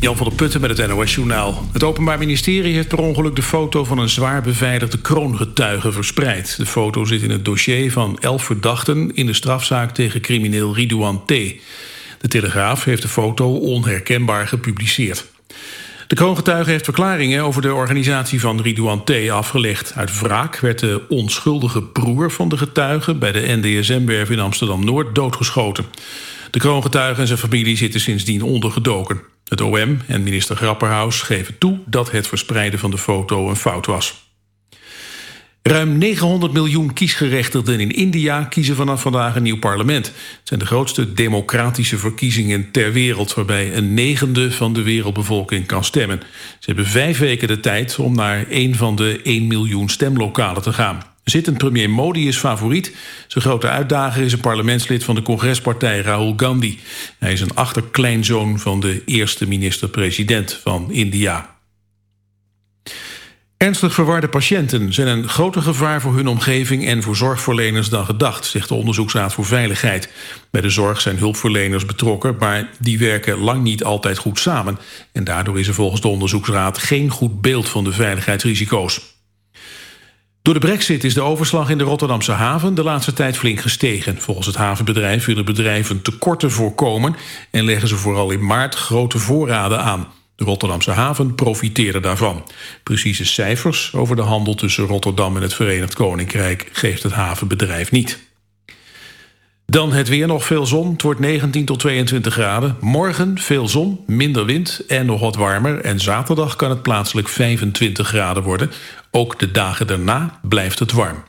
Jan van der Putten met het NOS-journaal. Het Openbaar Ministerie heeft per ongeluk de foto van een zwaar beveiligde kroongetuige verspreid. De foto zit in het dossier van elf verdachten in de strafzaak tegen crimineel Ridouan T. De Telegraaf heeft de foto onherkenbaar gepubliceerd. De kroongetuige heeft verklaringen over de organisatie van Ridouan T. afgelegd. Uit wraak werd de onschuldige broer van de getuige... bij de NDSM-werf in Amsterdam-Noord doodgeschoten. De kroongetuige en zijn familie zitten sindsdien ondergedoken. Het OM en minister Grapperhaus geven toe dat het verspreiden van de foto een fout was. Ruim 900 miljoen kiesgerechtigden in India kiezen vanaf vandaag een nieuw parlement. Het zijn de grootste democratische verkiezingen ter wereld... waarbij een negende van de wereldbevolking kan stemmen. Ze hebben vijf weken de tijd om naar een van de 1 miljoen stemlokalen te gaan. Zittend premier Modi is favoriet. Zijn grote uitdager is een parlementslid van de congrespartij Rahul Gandhi. Hij is een achterkleinzoon van de eerste minister-president van India. Ernstig verwarde patiënten zijn een groter gevaar voor hun omgeving en voor zorgverleners dan gedacht, zegt de Onderzoeksraad voor Veiligheid. Bij de zorg zijn hulpverleners betrokken, maar die werken lang niet altijd goed samen. En daardoor is er volgens de Onderzoeksraad geen goed beeld van de veiligheidsrisico's. Door de brexit is de overslag in de Rotterdamse haven de laatste tijd flink gestegen. Volgens het havenbedrijf willen bedrijven tekorten voorkomen en leggen ze vooral in maart grote voorraden aan. De Rotterdamse haven profiteerde daarvan. Precieze cijfers over de handel tussen Rotterdam en het Verenigd Koninkrijk geeft het havenbedrijf niet. Dan het weer nog veel zon. Het wordt 19 tot 22 graden. Morgen veel zon, minder wind en nog wat warmer. En zaterdag kan het plaatselijk 25 graden worden. Ook de dagen daarna blijft het warm.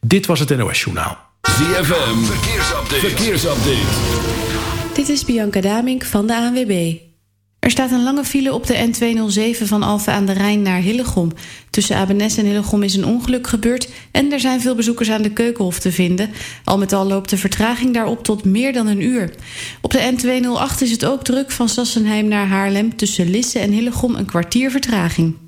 Dit was het NOS Journaal. ZFM, verkeersupdate. verkeersupdate. Dit is Bianca Damink van de ANWB. Er staat een lange file op de N207 van Alphen aan de Rijn naar Hillegom. Tussen Abenes en Hillegom is een ongeluk gebeurd... en er zijn veel bezoekers aan de Keukenhof te vinden. Al met al loopt de vertraging daarop tot meer dan een uur. Op de N208 is het ook druk van Sassenheim naar Haarlem... tussen Lisse en Hillegom een kwartier vertraging.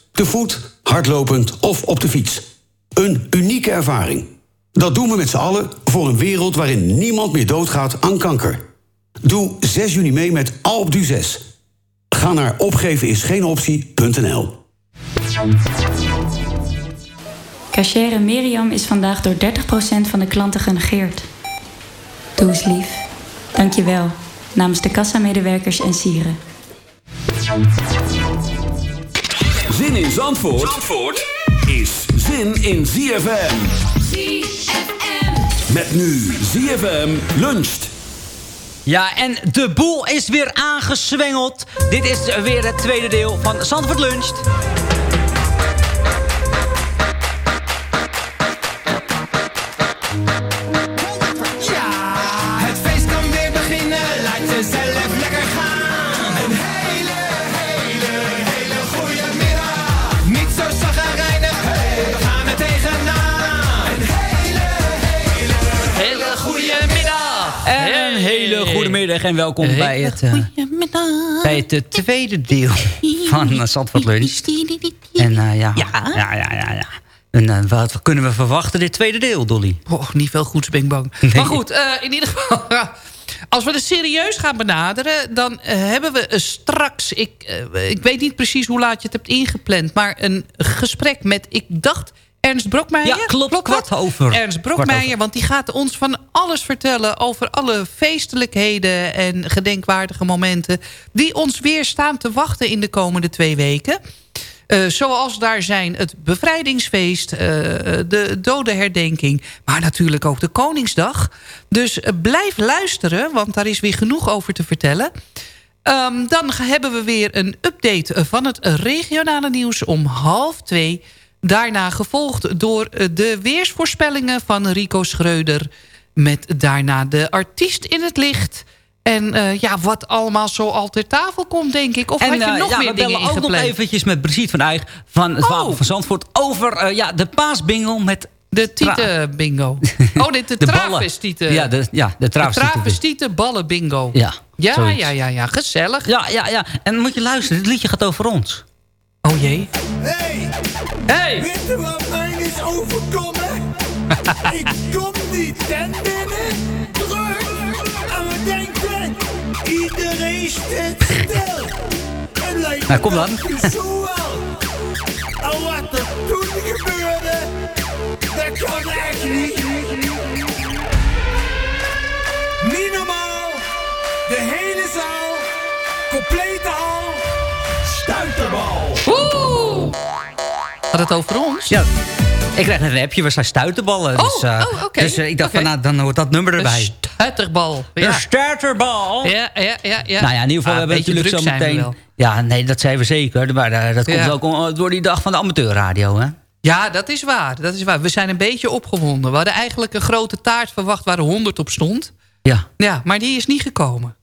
Te voet, hardlopend of op de fiets. Een unieke ervaring. Dat doen we met z'n allen voor een wereld waarin niemand meer doodgaat aan kanker. Doe 6 juni mee met Alpe d'Huez. Ga naar opgevenisgeenoptie.nl Cachere Miriam is vandaag door 30% van de klanten genegeerd. Doe eens lief. Dank je wel. Namens de kassamedewerkers en sieren. Zin in Zandvoort, Zandvoort is zin in ZFM. ZFM. Met nu ZFM luncht. Ja, en de boel is weer aangezwengeld. Dit is weer het tweede deel van Zandvoort Luncht. En welkom bij het, eh, bij het eh, tweede deel van uh, Zandvoort Lunch. En eh, ja, ja, ja, ja, ja. En eh, wat kunnen we verwachten dit tweede deel, Dolly? Oh, niet veel goeds, ben ik bang. Nee. Maar goed, eh, in ieder geval... Als we het serieus gaan benaderen, dan eh, hebben we eh, straks... Ik, eh, ik weet niet precies hoe laat je het hebt ingepland... maar een gesprek met, ik dacht, Ernst Brokmeijer. Ja, klopt, kwart over. Ernst Brokmeijer, over. want die gaat ons van alles vertellen... over alle feestelijkheden en gedenkwaardige momenten... die ons weer staan te wachten in de komende twee weken... Eh, zoals daar zijn het bevrijdingsfeest, eh, de dodenherdenking... maar natuurlijk ook de Koningsdag. Dus eh, blijf luisteren, want daar is weer genoeg over te vertellen. Ehm, dan hebben we weer een update van het regionale nieuws om half twee. Daarna gevolgd door eh, de weersvoorspellingen van Rico Schreuder... met daarna de artiest in het licht... En eh, ja, wat allemaal zo al ter tafel komt, denk ik. Of had je eh, nog ja, meer we dingen bellen ook nog eventjes met Brigitte van Eijk van het Wapen van Zandvoort... over ja, de paasbingel met... De Tieten bingo. Oh, dit de, De travestieten. Ja, de, ja, de travestieten. bingo. Ja, Ja, ja, ja, ja, gezellig. Ja, ja, ja. En moet je luisteren, dit liedje gaat over ons. Oh jee. Hey! Hey! Weet je wat mij is overkomen? ik kom die tent binnen, terug. En we denken, iedereen staat stil. Het lijkt Nou, kom dan. zo wel. En wat er toen gebeurde, dat kan echt niet. Niet normaal. De hele zaal, complete hal, stuiterbal. Had het over ons? Ja, ik krijg net een appje, we zijn stuiterballen. Oh, dus, eh, oh, dus eh, ik dacht van, nou, dan hoort dat nummer erbij. Stuiterbal. De Ja. stuiterbal. Ja, ja, ja, ja. Nou ja, in ieder geval Ah, hebben we een natuurlijk zo we meteen... Ja, nee, dat zijn we zeker. Maar eh, dat komt Ja. ook door die dag van de amateurradio, hè? Ja, dat is waar. Dat is waar. We zijn een beetje opgewonden. We hadden eigenlijk een grote taart verwacht waar er 100 op stond. Ja. Ja, maar die is niet gekomen.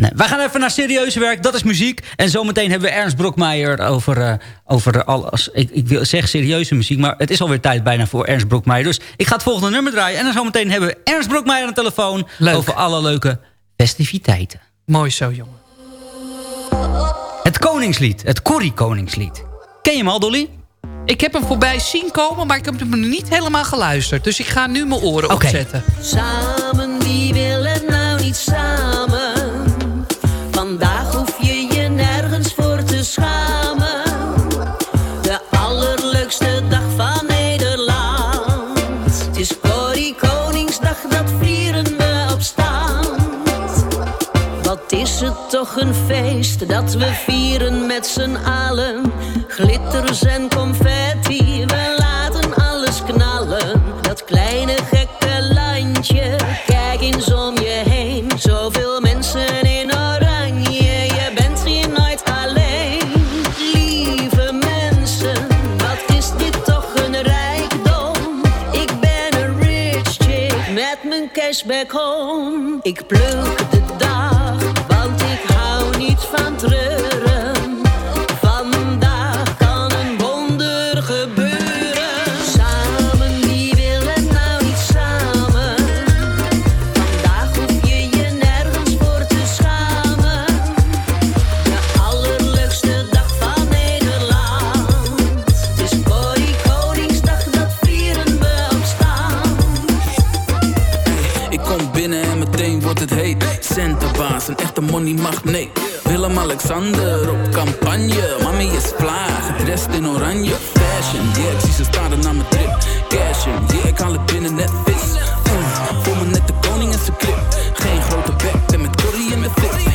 Nee, wij gaan even naar serieuze werk, dat is muziek. En zometeen hebben we Ernst Brokmeijer over, eh, over alles. Ik, ik wil zeggen serieuze muziek, maar het is alweer tijd bijna voor Ernst Brokmeijer. Dus ik ga het volgende nummer draaien. En dan zometeen hebben we Ernst Brokmeijer aan de telefoon over alle leuke festiviteiten. Mooi zo, jongen. Het Koningslied, het Corrie Koningslied. Ken je hem al, Dolly? Ik heb hem voorbij zien komen, maar ik heb hem niet helemaal geluisterd. Dus ik ga nu mijn oren opzetten. Samen, wie wil het nou niet samen? Is het toch een feest dat we vieren met z'n allen. Glitters en confetti, we laten alles knallen. Dat kleine gekke landje, kijk eens om je heen. Zoveel mensen in oranje, je bent hier nooit alleen. Lieve mensen, wat is dit toch een rijkdom. Ik ben een rich chick met mijn cashback home. Ik pluk de wordt het heet. Centerbaas, een echte money magneet. Willem-Alexander op campagne. Mami is vlaag, gedrest in oranje. Fashion, yeah, ik zie ze staren naar mijn trip. Cashin, yeah, ik haal het binnen net vis. Mm, voel me net de koning in zijn clip. Geen grote bek, ben met Corrie in mijn fit.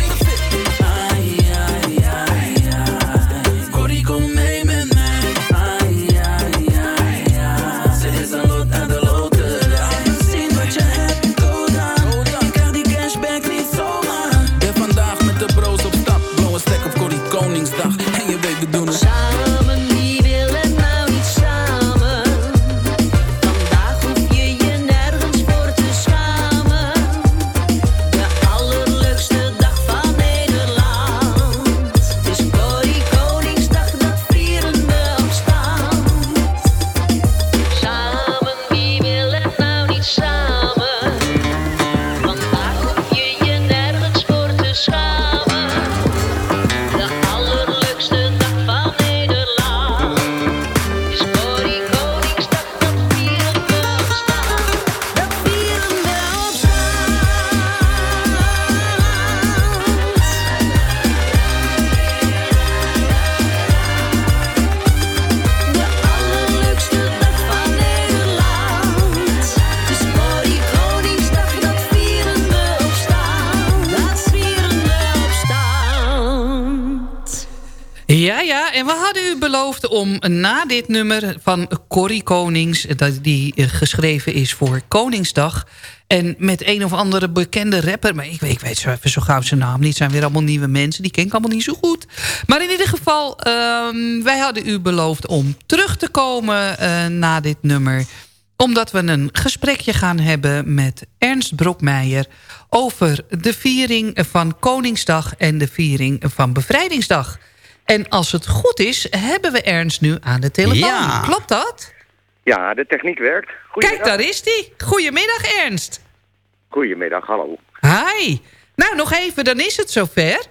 Om na dit nummer van Corrie Konings... die eh, geschreven is voor Koningsdag... en met een of andere bekende rapper... maar ik weet, ik weet zo even zo gauw zijn naam niet... zijn weer allemaal nieuwe mensen, die ken ik allemaal niet zo goed. Maar in ieder geval, ehm, wij hadden u beloofd om terug te komen eh, na dit nummer... omdat we een gesprekje gaan hebben met Ernst Brokmeijer... over de viering van Koningsdag en de viering van Bevrijdingsdag... En als het goed is, hebben we Ernst nu aan de telefoon. Ja. Klopt dat? Ja, de techniek werkt. Kijk, daar is die. Goedemiddag, Ernst. Goedemiddag, hallo. Hi. Nou, nog even, dan is het zover.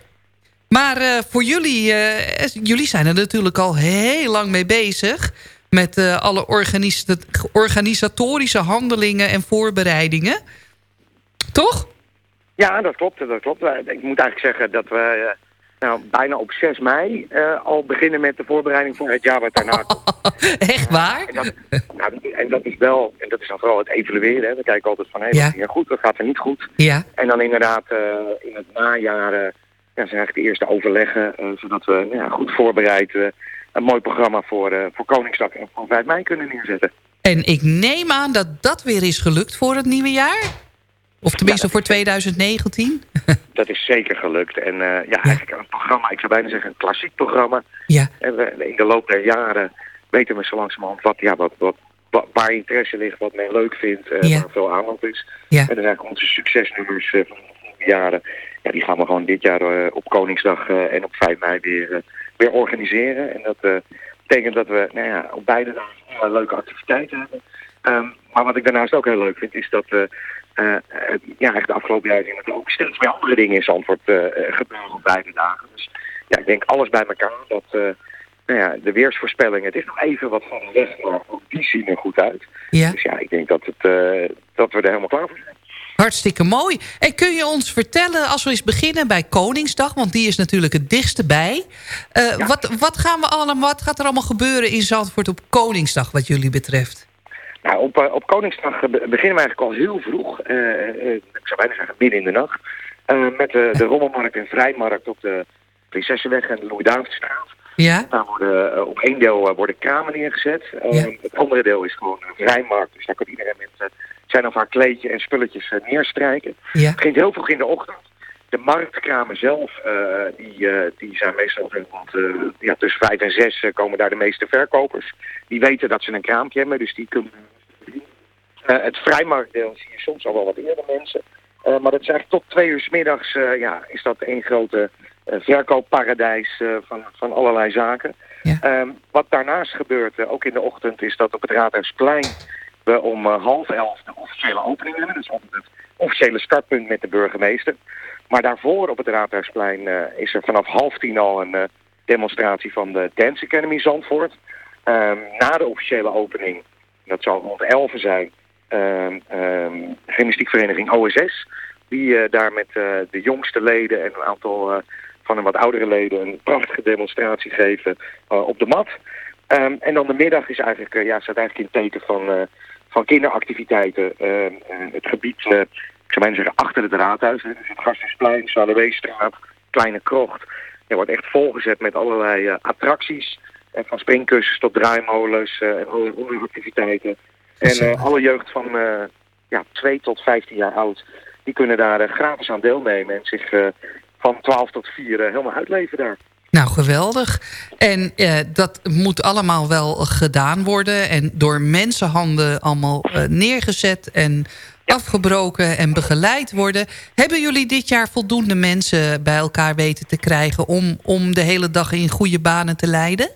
Maar eh, voor jullie, eh, jullie zijn er natuurlijk al heel lang mee bezig... met eh, alle organis organisatorische handelingen en voorbereidingen. Toch? Ja, dat klopt. Dat klopt. Ik moet eigenlijk zeggen dat we nou, bijna op 6 mei eh, al beginnen met de voorbereiding voor het jaar wat daarna komt. Echt waar? En dat, nou, en dat is wel, en dat is dan vooral het evalueren. Hè. We kijken altijd van, hé, Ja. wat ging er goed, wat gaat er niet goed. Ja. En dan inderdaad eh, in het najaar eh, ja, zijn eigenlijk de eerste overleggen, zodat we nou ja, goed voorbereid een mooi programma voor, voor Koningsdag en voor 5 mei kunnen neerzetten. En ik neem aan dat dat weer is gelukt voor het nieuwe jaar? Of tenminste voor 2019? Dat is zeker gelukt. En eh, ja, eigenlijk een programma, ik zou bijna zeggen een klassiek programma. Ja. En we, in de loop der jaren weten we zo langzamerhand wat, ja, wat, wat, wat, waar interesse ligt, wat men leuk vindt, eh, Ja. waar veel aandacht is. Ja. En dan eigenlijk onze succesnummers eh, van de jaren, ja, die gaan we gewoon dit jaar op Koningsdag en op 5 mei weer, weer organiseren. En dat betekent dat we nou ja, op beide dagen leuke activiteiten hebben. Ehm, maar wat ik daarnaast ook heel leuk vind, is dat eh, eh, ja, eigenlijk de afgelopen jaren zien we ook steeds meer andere dingen in Zandvoort eh, eh, gebeuren op beide dagen. Dus ja, ik denk alles bij elkaar. Dat nou ja, de weersvoorspellingen, het is nog even wat van de weg, maar ook die zien er goed uit. Ja. Dus ja, ik denk dat, het, dat we er helemaal klaar voor zijn. Hartstikke mooi. En kun je ons vertellen, als we eens beginnen bij Koningsdag... want die is natuurlijk het dichtste bij. wat, wat, gaan we allemaal, wat gaat er allemaal gebeuren in Zandvoort op Koningsdag wat jullie betreft? Nou, op, eh, op Koningsdag be- beginnen we eigenlijk al heel vroeg. eh, eh, ik zou bijna zeggen midden in de nacht. met de, de rommelmarkt en vrijmarkt op de Prinsessenweg en de Louis-Davidstraat. Ja? Daar worden op één deel worden kramen neergezet. Het andere deel is gewoon een vrijmarkt. Dus daar kan iedereen met zijn of haar kleedje en spulletjes neerstrijken. Ja. Het begint heel vroeg in de ochtend. De marktkramen zelf, eh, die, eh, die zijn meestal rond, eh, ja, tussen vijf en zes komen daar de meeste verkopers. Die weten dat ze een kraampje hebben, dus die kunnen... Het vrijmarktdeel zie je soms al wel wat eerder mensen. Maar dat is eigenlijk tot twee uur s middags ja, is dat één grote verkoopparadijs van, van allerlei zaken. Ehm, wat daarnaast gebeurt, ook in de ochtend, is dat op het Raadhuisplein we om half elf de officiële opening hebben. Dus altijd het officiële startpunt met de burgemeester. Maar daarvoor op het Raadhuisplein eh, is er vanaf half tien al een eh, demonstratie van de Dance Academy Zandvoort. Ehm, na de officiële opening, dat zal rond 11 zijn, ehm, gymnastiekvereniging OSS. Die eh, daar met de jongste leden en een aantal van de wat oudere leden een prachtige demonstratie geven op de mat. En dan de middag is eigenlijk, ja, staat eigenlijk in het teken van, van kinderactiviteiten. Het gebied, zou bijna zeggen, achter het raadhuis. Hè, dus het Gasthuisplein, Saluweestraat, Kleine Krocht. Er wordt echt volgezet met allerlei eh, attracties. eh, van springkussens tot draaimolens eh, en allerlei activiteiten. En eh, alle jeugd van ja, 2 tot 15 jaar oud, die kunnen daar gratis aan deelnemen. En zich van 12 tot 4 eh, helemaal uitleven daar. Nou, geweldig. En eh, dat moet allemaal wel gedaan worden... en door mensenhanden allemaal eh, neergezet en afgebroken en begeleid worden. Hebben jullie dit jaar voldoende mensen bij elkaar weten te krijgen... om, om de hele dag in goede banen te leiden?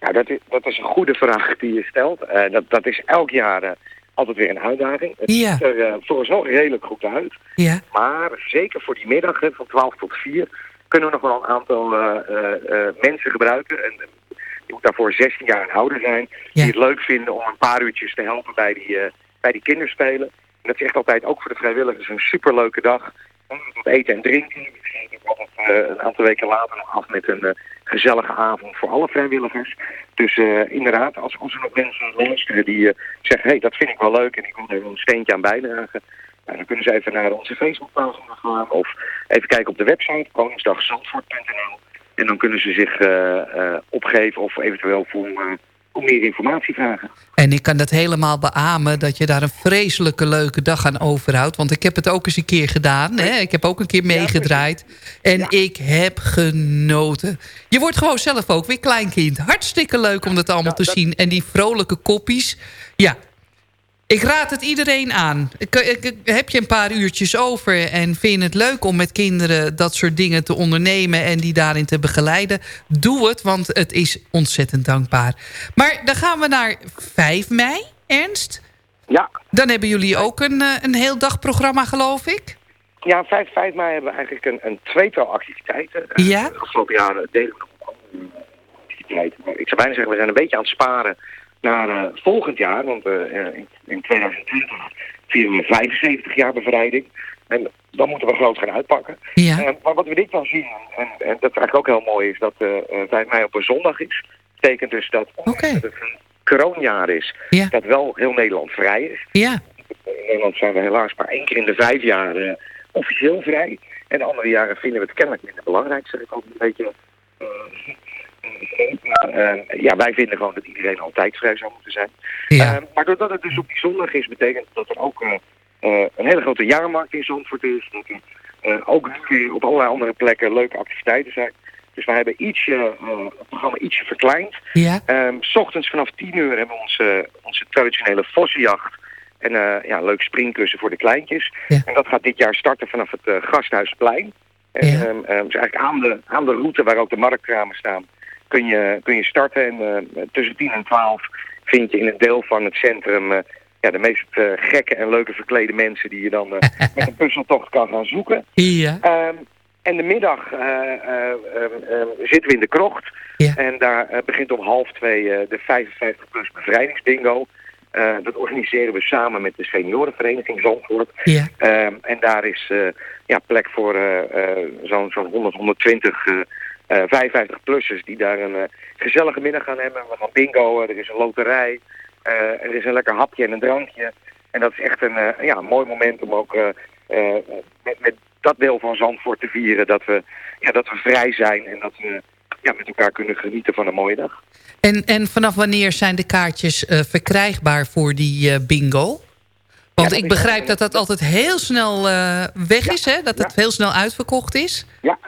Ja, dat is, dat is een goede vraag die je stelt. Eh, dat, dat is elk jaar eh, altijd weer een uitdaging. Het Ja. ziet er eh, voor ons wel redelijk goed uit. Ja. Maar zeker voor die middag van 12 tot 4 kunnen we nog wel een aantal mensen gebruiken. En, je moet daarvoor 16 jaar en ouder zijn. Die het leuk vinden om een paar uurtjes te helpen bij die, bij die kinderspelen. En dat is echt altijd ook voor de vrijwilligers een superleuke dag. Met eten en drinken. We eh, een aantal weken later nog af met een eh, gezellige avond voor alle vrijwilligers. Dus eh, inderdaad, als, als er nog mensen luisteren die zeggen... hé, hey, dat vind ik wel leuk en ik wil er wel een steentje aan bijdragen... Nou, dan kunnen ze even naar onze Facebookpagina gaan of even kijken op de website koningsdagzandvoort.nl. En dan kunnen ze zich opgeven of eventueel voor, om meer informatie vragen. En ik kan dat helemaal beamen dat je daar een vreselijke leuke dag aan overhoudt. Want ik heb het ook eens een keer gedaan. Hè? Ik heb ook een keer meegedraaid. En ik heb genoten. Je wordt gewoon zelf ook weer kleinkind. Hartstikke leuk om dat allemaal te zien. En die vrolijke koppies. Ja, ik raad het iedereen aan. Ik- ik- Heb je een paar uurtjes over en vind je het leuk om met kinderen dat soort dingen te ondernemen en die daarin te begeleiden? Doe het, want het is ontzettend dankbaar. Maar dan gaan we naar 5 mei, Ernst. Ja. Dan hebben jullie ook een, eh, een heel dagprogramma, geloof ik. Ja, 5, 5 mei hebben we eigenlijk een, een tweetal activiteiten. Eh, Ja? De afgelopen jaren deden we nog activiteiten. Ik zou bijna zeggen, we zijn een beetje aan het sparen naar eh, volgend jaar. Want eh, in, in 2020 vieren we 75 jaar bevrijding. En dan moeten we groot gaan uitpakken. Ja. Eh, maar wat we dit wel zien, en, en dat eigenlijk ook heel mooi is, dat eh eh, 5 mei op een zondag is. betekent dus dat het een kroonjaar is, Ja. dat wel heel Nederland vrij is. Ja. In Nederland zijn we helaas maar één keer in de vijf jaar eh, officieel vrij. En de andere jaren vinden we het kennelijk minder belangrijk, zeg ik ook een beetje. eh, eh, maar, eh, ja, wij vinden gewoon dat iedereen altijd vrij zou moeten zijn. Ja. Eh, maar doordat het dus op die zondag is, betekent dat er ook eh, een hele grote jaarmarkt in Zandvoort is. Dat er ook op allerlei andere plekken leuke activiteiten zijn. Dus wij hebben ietsje, het programma ietsje verkleind. Ja. Ehm, s ochtends vanaf 10 uur hebben we onze, onze traditionele vossenjacht. En ja, leuk springkussen voor de kleintjes. En dat gaat dit jaar starten vanaf het Gasthuisplein. En, Ja. ehm, ehm, dus eigenlijk aan de, aan de route waar ook de marktkramen staan, kun je, kun je starten. En eh, tussen 10 en 12 vind je in een deel van het centrum eh, ja, de meest eh, gekke en leuke verklede mensen die je dan met een puzzeltocht kan gaan zoeken. Ja. Ehm, en de middag eh, eh, ehm, ehm, zitten we in de krocht. En daar begint om half twee de 55 plus bevrijdingsbingo. Dat organiseren we samen met de seniorenvereniging Zandvoort. Ja. En daar is ja, plek voor zo'n zo'n 100, 120 eh, eh, 55-plussers die daar een eh, gezellige middag gaan hebben. We gaan bingo, er is een loterij, eh, er is een lekker hapje en een drankje. En dat is echt een, eh, ja, mooi moment om ook eh, eh, met, met dat deel van Zandvoort te vieren. Dat we, ja, dat we vrij zijn en dat we ja, met elkaar kunnen genieten van een mooie dag. En, en vanaf wanneer zijn de kaartjes eh, verkrijgbaar voor die eh, bingo? Want ik begrijp dat dat altijd heel snel eh, weg is, hè? Dat het heel snel uitverkocht is. Ja,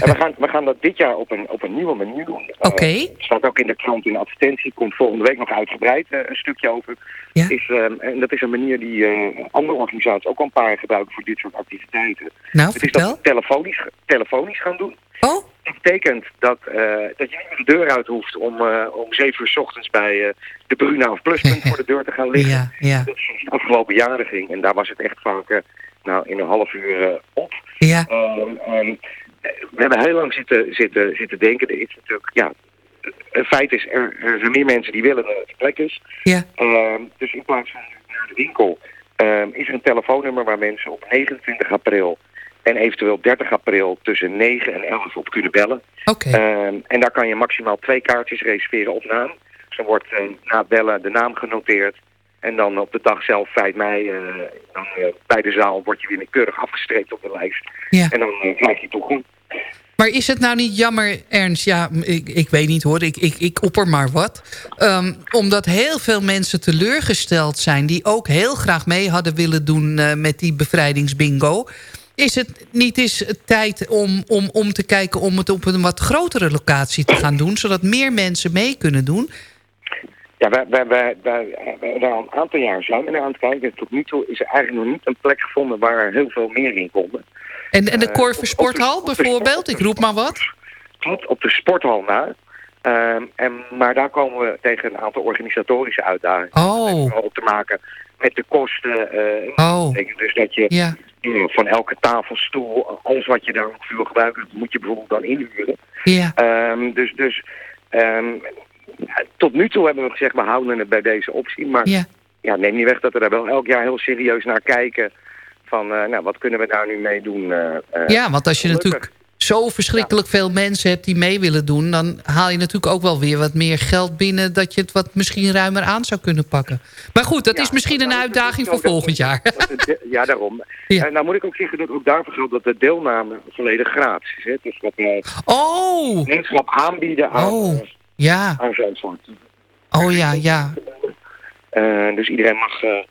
en we gaan, we gaan dat dit jaar op een, op een nieuwe manier doen. Oké. Eh, het staat ook in de krant in de advertentie. Komt volgende week nog uitgebreid eh, een stukje over. Is, ehm, en dat is een manier die eh, andere organisaties ook al een paar gebruiken voor dit soort activiteiten. Nou, het is dat we telefonisch, telefonisch gaan doen. Oh. Dat betekent dat, eh, dat je niet de deur uit hoeft om, eh, om zeven uur 's ochtends bij eh, de Bruna of Pluspunt voor de deur te gaan liggen. Ja, ja. Dat is de afgelopen jaren ging. En daar was het echt vaak eh, nou, in een half uur eh, op. Ja. Ehm, ehm, we hebben heel lang zitten, zitten, zitten denken. Er is natuurlijk, ja, het feit is, er, er zijn meer mensen die willen dat het plek is. Ja. Ehm, dus in plaats van naar de winkel ehm, is er een telefoonnummer waar mensen op 29 april en eventueel 30 april tussen 9 en 11 op kunnen bellen. Oké. Ehm, en daar kan je maximaal twee kaartjes reserveren op naam. Dus dan wordt na het bellen de naam genoteerd. En dan op de dag zelf, 5 mei, eh, dan, eh, bij de zaal word je weer keurig afgestreept op de lijst. Ja. En dan eh, krijg je toegang. Maar is het nou niet jammer, Ernst? Ja, ik, ik weet niet hoor, ik, ik, ik opper maar wat. Ehm, omdat heel veel mensen teleurgesteld zijn... die ook heel graag mee hadden willen doen eh, met die bevrijdingsbingo. Is het niet eens tijd om, om, om te kijken om het op een wat grotere locatie te gaan doen... zodat meer mensen mee kunnen doen? Ja, wij- daar al een aantal jaar zijn we naar aan het kijken. Tot nu toe is er eigenlijk nog niet een plek gevonden waar er heel veel meer in konden. En, en de Eh, Korver op- Sporthal de- bijvoorbeeld? Ik roep maar wat. Klopt, op de sporthal na. Ehm, en, maar daar komen we tegen een aantal organisatorische uitdagingen Oh. op te maken met de kosten. eh, Oh. dat dus dat je Ja. eh, van elke tafel, stoel, alles wat je daar ongeveer wil gebruiken, moet je bijvoorbeeld dan inhuren. Ja. Ehm, dus dus ehm, tot nu toe hebben we gezegd, we houden het bij deze optie. Maar Ja. ja, neem niet weg dat we daar wel elk jaar heel serieus naar kijken. Van, eh, nou, wat kunnen we daar nu mee doen? eh, eh, Ja, want als je gelukkig. natuurlijk zo verschrikkelijk veel mensen hebt die mee willen doen... dan haal je natuurlijk ook wel weer wat meer geld binnen... dat je het wat misschien ruimer aan zou kunnen pakken. Maar goed, dat is misschien een uitdaging voor volgend jaar. Ja, daarom. En nou moet ik ook zeggen dat ook daarvoor geldt dat de deelname volledig gratis is. Hè? Dus wat wij oh. aanbieden aan, oh. ja. aan Zandvoort. Oh ja, ja. Uh, dus iedereen mag, uh, mag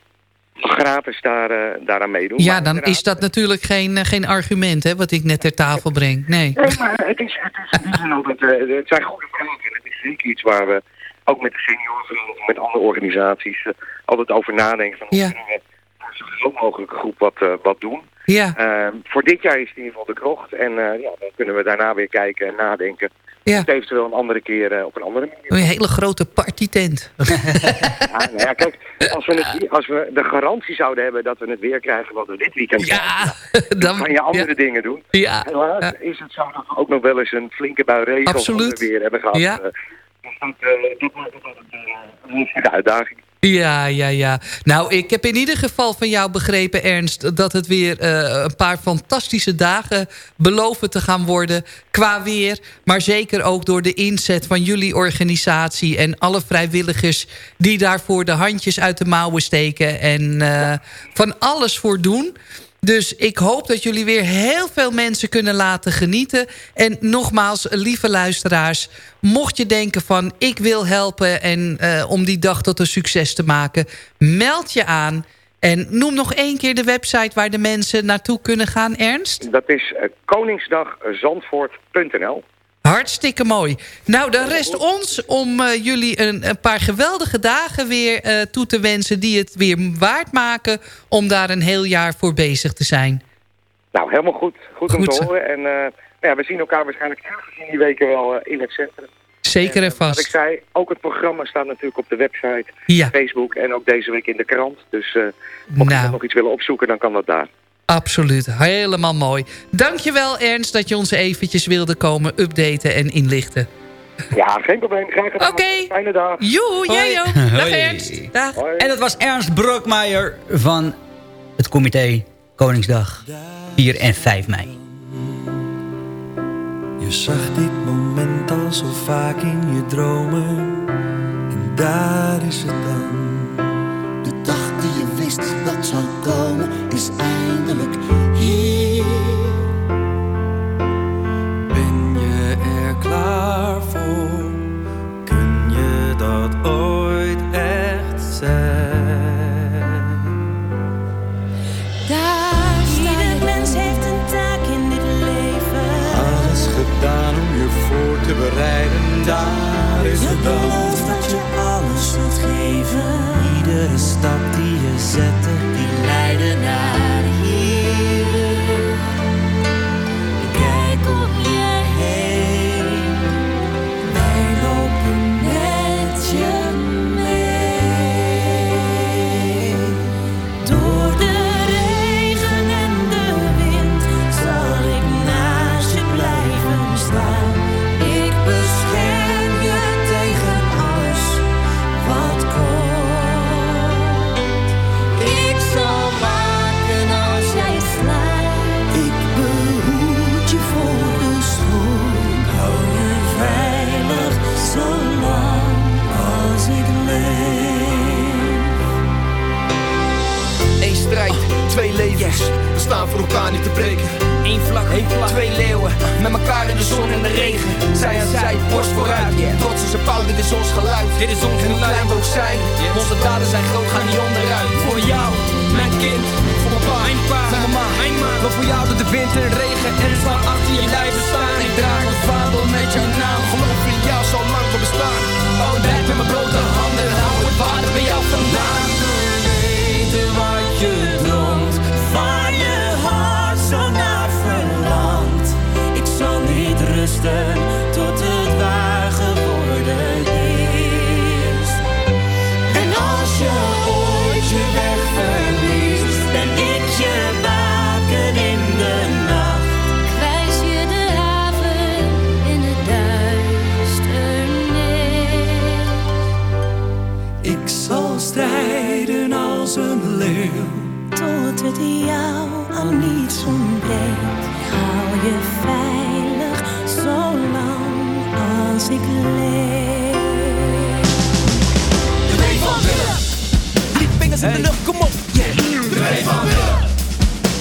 gratis daar, uh, daaraan meedoen. Ja, dan is dat natuurlijk geen, geen argument, hè, wat ik net ter tafel breng. Nee, nee maar het, is, het, is, het, is altijd, het zijn goede vragen. Het is zeker iets waar we ook met de seniorenvereniging, met andere organisaties, altijd over nadenken. Van hoe ja. kunnen we voor zoveel mogelijke groep wat, wat doen. Ja. Uh, voor dit jaar is het in ieder geval de krocht. En uh, ja, dan kunnen we daarna weer kijken en nadenken. Ja. Eventueel een andere keer uh, op een andere manier. Een hele grote partytent. ja, nou ja, kijk, als we, het, als we de garantie zouden hebben dat we het weer krijgen wat we dit weekend ja, dan, dan kan je andere ja. dingen doen. Ja. Helaas is het zo dat we ook nog wel eens een flinke bui regen weer hebben gehad. Ja. dus dat, een uitdaging. Ja, ja, ja. Nou, ik heb in ieder geval van jou begrepen, Ernst... dat het weer uh, een paar fantastische dagen beloven te gaan worden... qua weer, maar zeker ook door de inzet van jullie organisatie... en alle vrijwilligers die daarvoor de handjes uit de mouwen steken... en uh, van alles voor doen... Dus ik hoop dat jullie weer heel veel mensen kunnen laten genieten. En nogmaals, lieve luisteraars... mocht je denken van ik wil helpen... en uh, om die dag tot een succes te maken... meld je aan... En noem nog één keer de website waar de mensen naartoe kunnen gaan, Ernst. Dat is uh, koningsdagzandvoort.nl. Hartstikke mooi. Nou, dan rest ons om uh, jullie een, een, paar geweldige dagen weer uh, toe te wensen... die het weer waard maken om daar een heel jaar voor bezig te zijn. Nou, helemaal goed. Goed, goed om te zo. horen. En uh, nou ja, we zien elkaar waarschijnlijk in die weken wel in het centrum. Zeker en, en vast. Wat ik zei, ook het programma staat natuurlijk op de website, ja. Facebook... en ook deze week in de krant. Dus mocht nou. je nog iets willen opzoeken, dan kan dat daar. Absoluut, helemaal mooi. Dankjewel Ernst dat je ons eventjes wilde komen updaten en inlichten. Ja, geen probleem. Graag gedaan. Oké. Okay. Fijne dag. Joe, jij ook. Dag Hoi. Ernst. Dag. Hoi. En dat was Ernst Brokmeijer van het comité Koningsdag 4 en 5 mei. Je zag dit moment al zo vaak in je dromen. En daar is het dan. De dag die je wist dat zou komen, is eindelijk hier. Ben je er klaar voor? Kun je dat ooit echt zijn? Daar Ieder mens heeft een taak in dit leven. Alles gedaan om je voor te bereiden, daar is het dan. belooft dat je alles zult geven. Iedere stap die je zette, We staan voor elkaar niet te breken. Eén vlak, twee leeuwen. Met elkaar in de zon en de regen. Zij aan zij, borst vooruit. Trots is een pauw, dit is ons geluid. Dit is ons en hoe klein we ook zijn. Onze daden zijn groot, gaan niet onderuit. Voor jou, mijn kind. Voor mijn pa, mijn pa, voor mijn ma. Maar voor jou door de wind en de regen. En het achter je blijven staan. Ik draag een vaandel met jouw naam. Geloof in jou, zolang we bestaan. Oh, drijf met mijn blote handen. Hou het water bij jou vandaan. weten wat je tot het waar geworden is. En als je ooit je weg verliest, ben ik je baken in de nacht. Kwijs je de haven in de duisternis. Ik zal strijden als een leeuw. Tot het jou aan niets ontbreekt, hou je veilig ik leef. De W van Willem. Drie vingers in de lucht, kom op. De W van Willem.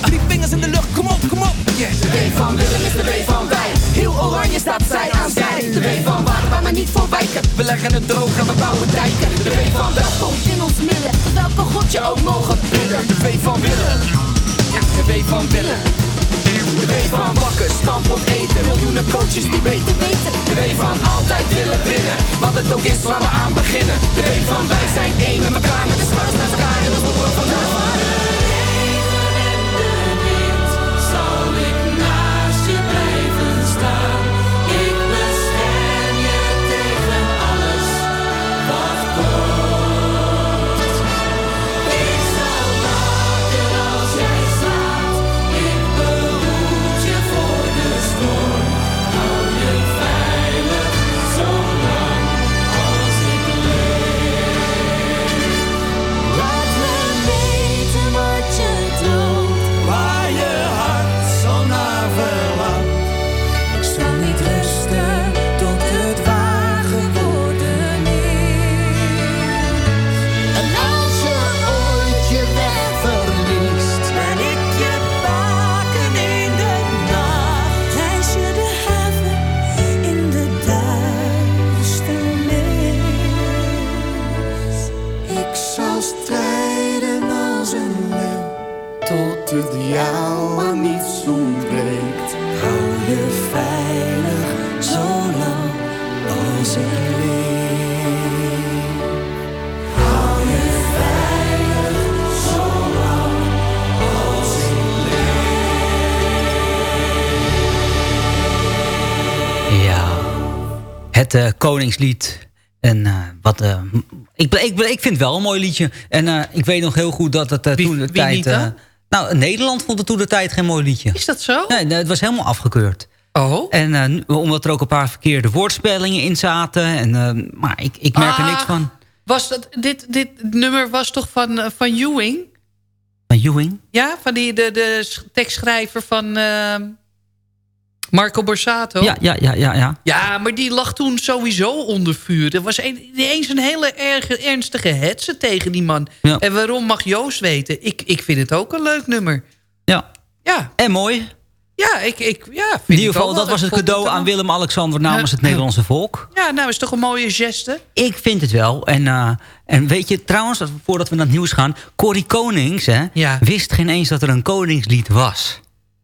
Drie vingers in de lucht, kom op, kom op. De W van Willem is de W van wij. Heel oranje staat zij aan zij. De W van waar maar niet voor wijken. We leggen het droog en we bouwen dijken. De W van welkom in ons midden. Welke God je ook mogen bidden. De W van Willem. Ja, de W van Willem. De W van stampot Miljoenen coaches die beter weten. De van altijd willen winnen. Wat het ook is waar we aan beginnen. De van wij zijn één met elkaar. Met de schouders naar elkaar en Het eh, Koningslied. En eh, wat... eh, ik, ik, ik vind het wel een mooi liedje. En ik weet nog heel goed dat het toen de wie tijd... niet nou, Nederland vond het toen de tijd geen mooi liedje. Is dat zo? Nee, het was helemaal afgekeurd. Oh. En omdat er ook een paar verkeerde woordspellingen in zaten. En, maar ik, ik merk er Ah. niks van. Was dat, dit, dit nummer was toch van, van Ewing? Van Ewing? Ja, van die, de, de sch- tekstschrijver van Marco Borsato. Ja, ja, ja, ja, ja. Ja, maar die lag toen sowieso onder vuur. Er was een, niet eens een hele erge, ernstige hetze tegen die man. Ja. En waarom mag Joost weten? Ik, ik vind het ook een leuk nummer. Ja. Ja. En mooi. Ja, ik, ik, ja vind In ieder geval, wel. dat was het cadeau aan Willem-Alexander namens het. Nederlandse volk. Ja, nou is toch een mooie geste? Ik vind het wel. En, eh, en weet je, trouwens, dat- voordat we naar het nieuws gaan... Corrie Konings hè, wist geen eens dat er een koningslied was.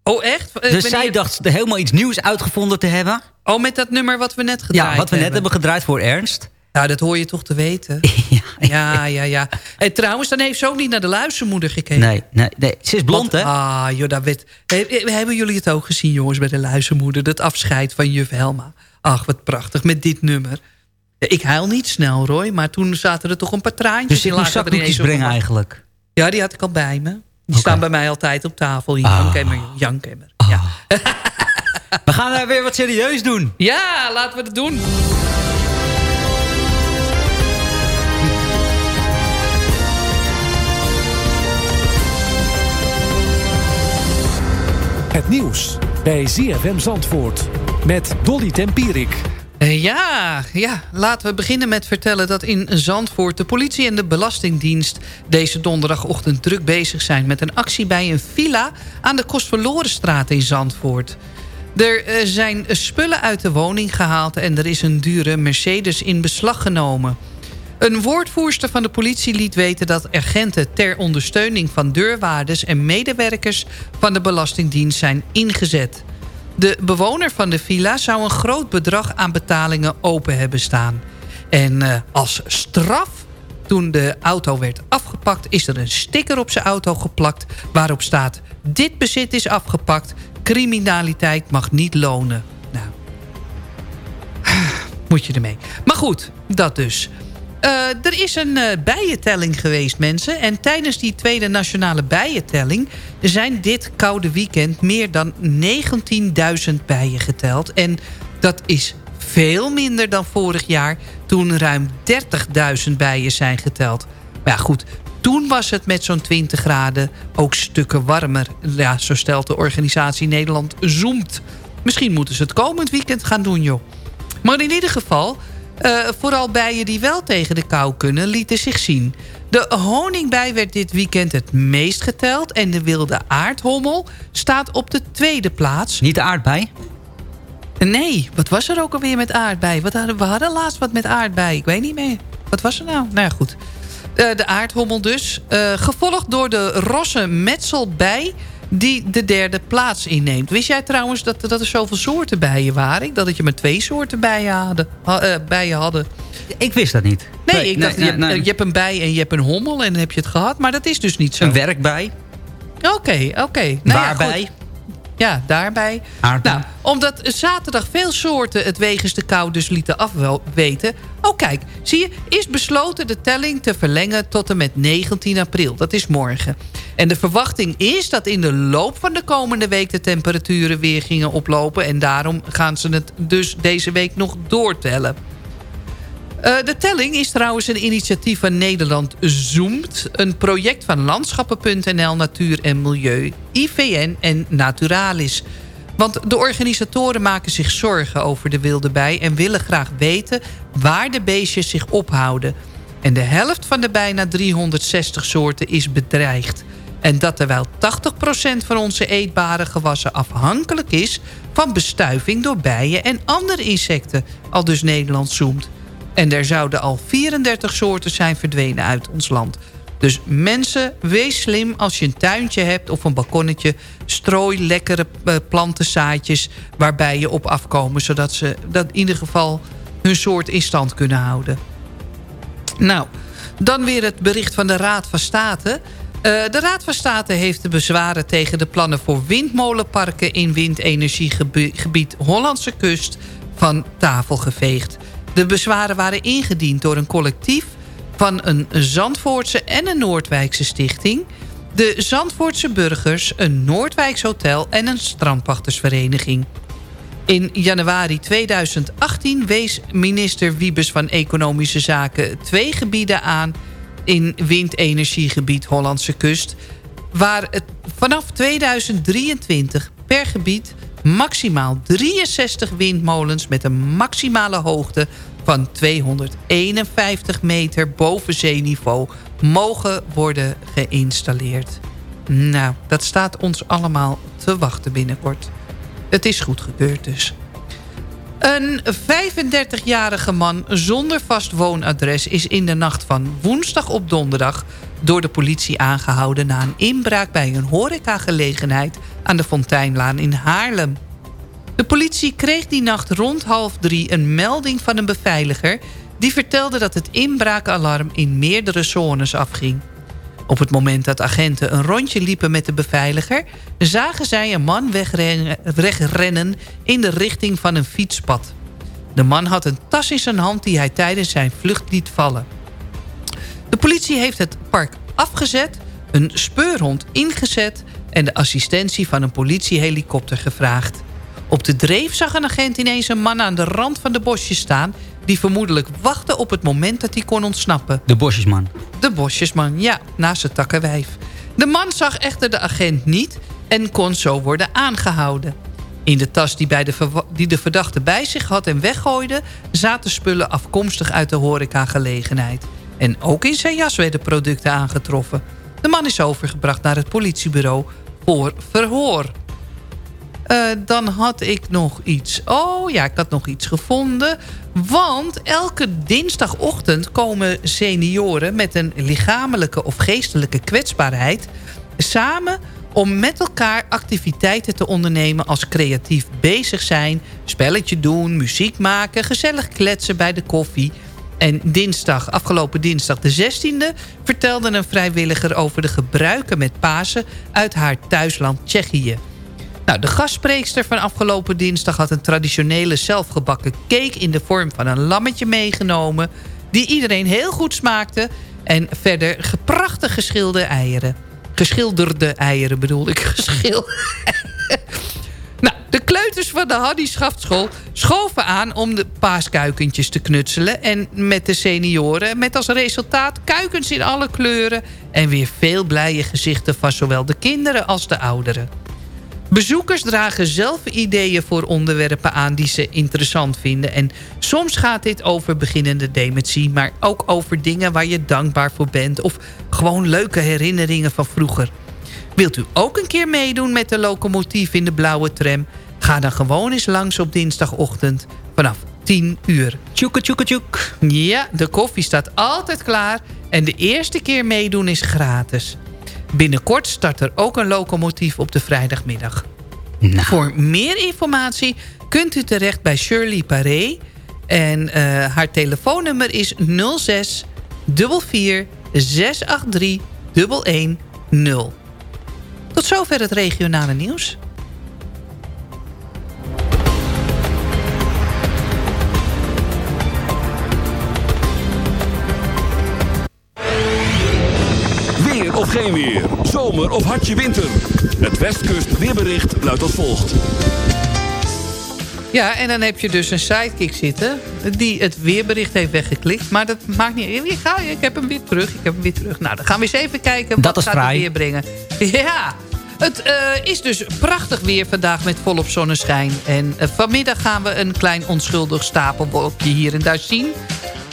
Oh, echt? Dus wanneer- zij dacht helemaal iets nieuws uitgevonden te hebben. Oh, met dat nummer wat we net gedraaid Ja, wat we net hebben gedraaid voor Ernst. Nou, dat hoor je toch te weten. ja, ja, ja. En trouwens, dan heeft ze ook niet naar de luistermoeder gekeken. Nee, nee, nee. Ze is blond, Want- hè? Ah, joh, dat weet... Eh, Hebben jullie het ook gezien, jongens, bij de luistermoeder? Dat afscheid van juf Helma. Ach, wat prachtig, met dit nummer. Ik huil niet snel, Roy, maar toen zaten er toch een paar traantjes. Dus lagen er zakdoekjes brengen eigenlijk. Ja, die had ik al bij me. Die staan bij mij altijd op tafel. Ah. Jankemmer, jankemmer. Ja. We gaan weer wat serieus doen. ja, laten we het doen. Het nieuws bij ZFM Zandvoort met Dolly Tempierik. Eh, Ja, ja, laten we beginnen met vertellen dat in Zandvoort... de politie en de Belastingdienst deze donderdagochtend druk bezig zijn... met een actie bij een villa aan de Kostverlorenstraat in Zandvoort. Er eh, zijn spullen uit de woning gehaald... en er is een dure Mercedes in beslag genomen. Een woordvoerster van de politie liet weten dat agenten... ter ondersteuning van deurwaarders en medewerkers van de Belastingdienst zijn ingezet... De bewoner van de villa zou een groot bedrag aan betalingen open hebben staan. En eh, als straf, toen de auto werd afgepakt... is er een sticker op zijn auto geplakt waarop staat... dit bezit is afgepakt, criminaliteit mag niet lonen. Nou, moet je ermee. Maar goed, dat dus. Eh, er is een eh, bijentelling geweest, mensen. En tijdens die tweede nationale bijentelling... zijn dit koude weekend meer dan 19.000 bijen geteld. En dat is veel minder dan vorig jaar... toen ruim 30.000 bijen zijn geteld. Maar ja, goed, toen was het met zo'n 20 graden ook stukken warmer. Ja, zo stelt de organisatie Nederland Zoomt. Misschien moeten ze het komend weekend gaan doen, joh. Maar in ieder geval, eh, vooral bijen die wel tegen de kou kunnen, lieten zich zien. De honingbij werd dit weekend het meest geteld... en de wilde aardhommel staat op de tweede plaats. Niet de aardbei? Nee, wat was er ook alweer met aardbei? Wat hadden, we hadden laatst wat met aardbei, ik weet niet meer. Wat was er nou? Nou ja, goed. Eh, de aardhommel dus. Eh, gevolgd door de rosse metselbij die de derde plaats inneemt. Wist jij trouwens dat, dat er zoveel soorten bijen waren? Dat je maar twee soorten bijen hadden. ha- eh, bijen hadden. Ik wist dat niet. Nee, ik dacht, je, hebt, je hebt een bij en je hebt een hommel en dan heb je het gehad. Maar dat is dus niet zo. Een werkbij. Oké, oké. Nou ja, Waarbij? Ja, daarbij. Nou, omdat zaterdag veel soorten het wegens de kou dus lieten afweten. Oh kijk, zie je, is besloten de telling te verlengen tot en met 19 april. Dat is morgen. En de verwachting is dat in de loop van de komende week de temperaturen weer gingen oplopen. En daarom gaan ze het dus deze week nog doortellen. Eh, de telling is trouwens een initiatief van Nederland Zoomt. Een project van Landschappen.nl, Natuur en Milieu, IVN en Naturalis. Want de organisatoren maken zich zorgen over de wilde bij... en willen graag weten waar de beestjes zich ophouden. En de helft van de bijna 360 soorten is bedreigd. En dat terwijl 80% van onze eetbare gewassen afhankelijk is... van bestuiving door bijen en andere insecten, al dus Nederland zoomt. En er zouden al 34 soorten zijn verdwenen uit ons land. Dus mensen, wees slim als je een tuintje hebt of een balkonnetje. Strooi lekkere eh, plantenzaadjes waarbij je op afkomen... zodat ze dat in ieder geval hun soort in stand kunnen houden. Nou, dan weer het bericht van de Raad van State. Eh, de Raad van State heeft de bezwaren tegen de plannen voor windmolenparken... in windenergiegebied Hollandse kust van tafel geveegd. De bezwaren waren ingediend door een collectief van een Zandvoortse en een Noordwijkse stichting... de Zandvoortse Burgers, een Noordwijks hotel en een strandpachtersvereniging. In januari 2018 wees minister Wiebes van Economische Zaken... twee gebieden aan in windenergiegebied Hollandse Kust... waar het vanaf 2023 per gebied maximaal 63 windmolens... met een maximale hoogte van 251 meter boven zeeniveau... mogen worden geïnstalleerd. Nou, dat staat ons allemaal te wachten binnenkort. Het is goedgekeurd dus. Een 35-jarige man zonder vast woonadres... is in de nacht van woensdag op donderdag... door de politie aangehouden na een inbraak... bij een horecagelegenheid aan de Fonteinlaan in Haarlem. De politie kreeg die nacht rond half drie een melding van een beveiliger... die vertelde dat het inbraakalarm in meerdere zones afging. Op het moment dat agenten een rondje liepen met de beveiliger... zagen zij een man wegrennen, in de richting van een fietspad. De man had een tas in zijn hand die hij tijdens zijn vlucht liet vallen. De politie heeft het park afgezet, een speurhond ingezet... en de assistentie van een politiehelikopter gevraagd. Op de dreef zag een agent ineens een man aan de rand van de bosjes staan... die vermoedelijk wachtte op het moment dat hij kon ontsnappen. De bosjesman. De bosjesman, ja, naast het takkenwijf. De man zag echter de agent niet en kon zo worden aangehouden. In de tas die, bij de, die de verdachte bij zich had en weggooide... zaten spullen afkomstig uit de horecagelegenheid. En ook in zijn jas werden producten aangetroffen. De man is overgebracht naar het politiebureau voor verhoor. Eh, dan had ik nog iets. Oh ja, ik had nog iets gevonden. Want elke dinsdagochtend komen senioren met een lichamelijke of geestelijke kwetsbaarheid samen om met elkaar activiteiten te ondernemen als creatief bezig zijn, spelletje doen, muziek maken, gezellig kletsen bij de koffie. En dinsdag, afgelopen dinsdag de 16e... vertelde een vrijwilliger over de gebruiken met Pasen uit haar thuisland Tsjechië. Nou, de gastspreekster van afgelopen dinsdag had een traditionele zelfgebakken cake... in de vorm van een lammetje meegenomen... die iedereen heel goed smaakte... en verder prachtig geschilderde eieren. Geschilderde eieren bedoel ik. Geschil. nou, de kleuters van de Haddy-schaftschool schoven aan... om de paaskuikentjes te knutselen... en met de senioren met als resultaat kuikens in alle kleuren... en weer veel blije gezichten van zowel de kinderen als de ouderen. Bezoekers dragen zelf ideeën voor onderwerpen aan die ze interessant vinden. En soms gaat dit over beginnende dementie... maar ook over dingen waar je dankbaar voor bent... of gewoon leuke herinneringen van vroeger. Wilt u ook een keer meedoen met de locomotief in de blauwe tram? Ga dan gewoon eens langs op dinsdagochtend vanaf 10 uur. Tjoeke, tjoeke, tjoek. Ja, de koffie staat altijd klaar en de eerste keer meedoen is gratis. Binnenkort start er ook een locomotief op de vrijdagmiddag. Voor meer informatie kunt u terecht bij Shirley Paré. En eh, haar telefoonnummer is 06 44 683 110. Tot zover het regionale nieuws. Geen weer. Zomer of hartje winter. Het Westkust weerbericht luidt als volgt. Ja, en dan heb je dus een sidekick zitten... die het weerbericht heeft weggeklikt. Maar dat maakt niet... Ik, ga, ik heb hem weer terug, ik heb hem weer terug. Nou, dan gaan we eens even kijken Dat wat gaat het weer brengen. Ja, het eh, is dus prachtig weer vandaag met volop zonneschijn. En eh, vanmiddag gaan we een klein onschuldig stapelwolkje hier en daar zien.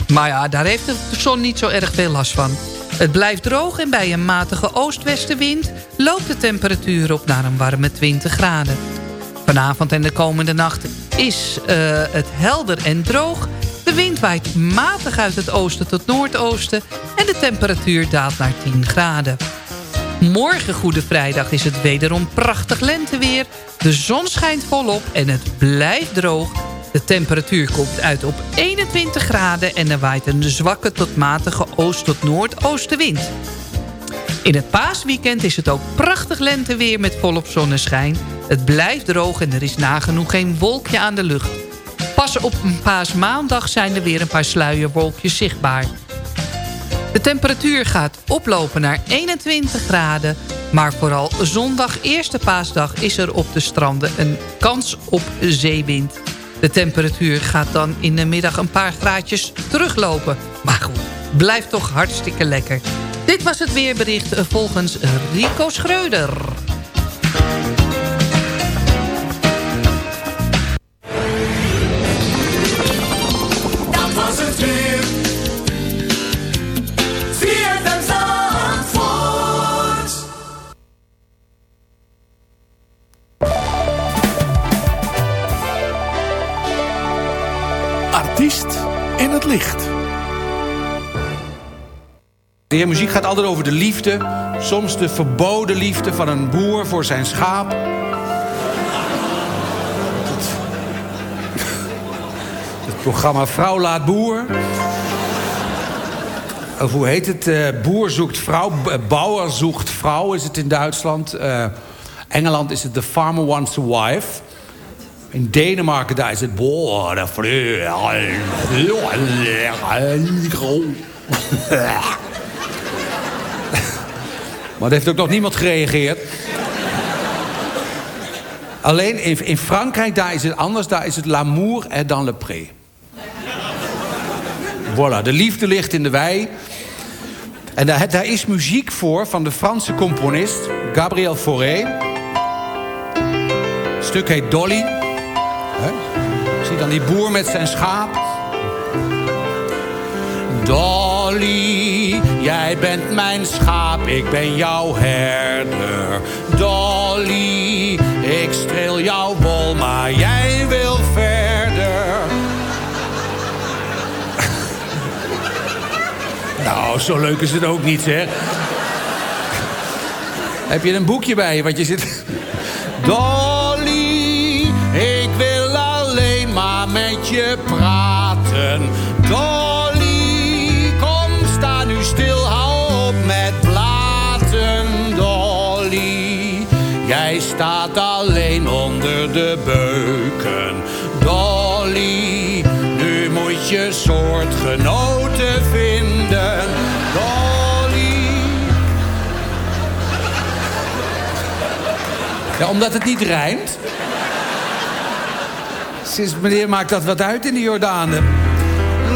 Maar ja, daar heeft de zon niet zo erg veel last van. Het blijft droog en bij een matige oost-westenwind... loopt de temperatuur op naar een warme 20 graden. Vanavond en de komende nacht is eh, het helder en droog. De wind waait matig uit het oosten tot noordoosten... en de temperatuur daalt naar 10 graden. Morgen Goede Vrijdag is het wederom prachtig lenteweer. De zon schijnt volop en het blijft droog. De temperatuur komt uit op 21 graden... en er waait een zwakke tot matige oost- tot noordoostenwind. In het paasweekend is het ook prachtig lenteweer met volop zonneschijn. Het blijft droog en er is nagenoeg geen wolkje aan de lucht. Pas op een paasmaandag zijn er weer een paar sluierwolkjes zichtbaar. De temperatuur gaat oplopen naar 21 graden... maar vooral zondag, eerste paasdag, is er op de stranden een kans op zeewind. De temperatuur gaat dan in de middag een paar graadjes teruglopen. Maar goed, blijft toch hartstikke lekker. Dit was het weerbericht eh, volgens Rico Schreuder. Licht. De heer muziek gaat altijd over de liefde. Soms de verboden liefde van een boer voor zijn schaap. Het, programma Vrouw laat boer. Of hoe heet het? Eh, boer zoekt vrouw. B- Bauer zoekt vrouw is het in Duitsland. Eh, Engeland is het The Farmer Wants a Wife. In Denemarken daar is het... Maar er heeft ook nog niemand gereageerd. Alleen in, in Frankrijk, daar is het anders. Daar is het l'amour est dans le pré. Voilà, de liefde ligt in de wei. En daar, daar is muziek voor van de Franse componist Gabriel Fauré. Het stuk heet Dolly. Hè? Dan die boer met zijn schaap. Dolly, jij bent mijn schaap, ik ben jouw herder. Dolly, ik streel jouw wol, maar jij wil verder. nou, zo leuk is het ook niet, zeg. Heb je een boekje bij je, want je zit... Dolly, je praten. Dolly, kom, sta nu stil, hou op met blaten. Dolly, jij staat alleen onder de beuken. Dolly, nu moet je soortgenoten vinden. Dolly. Ja, omdat het niet rijmt. Sinds meneer maakt dat wat uit in de Jordanen.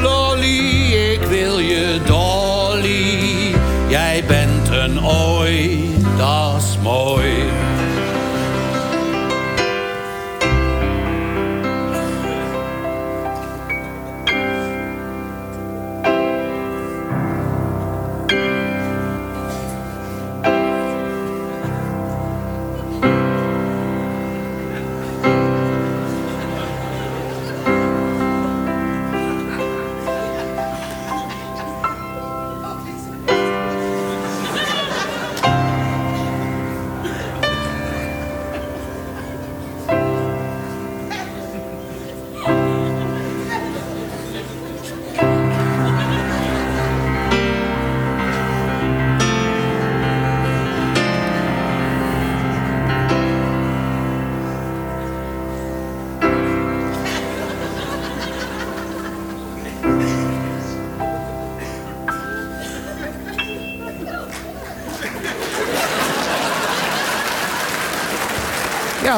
Lolly, ik wil je dolly. Jij bent een ooi, dat is mooi.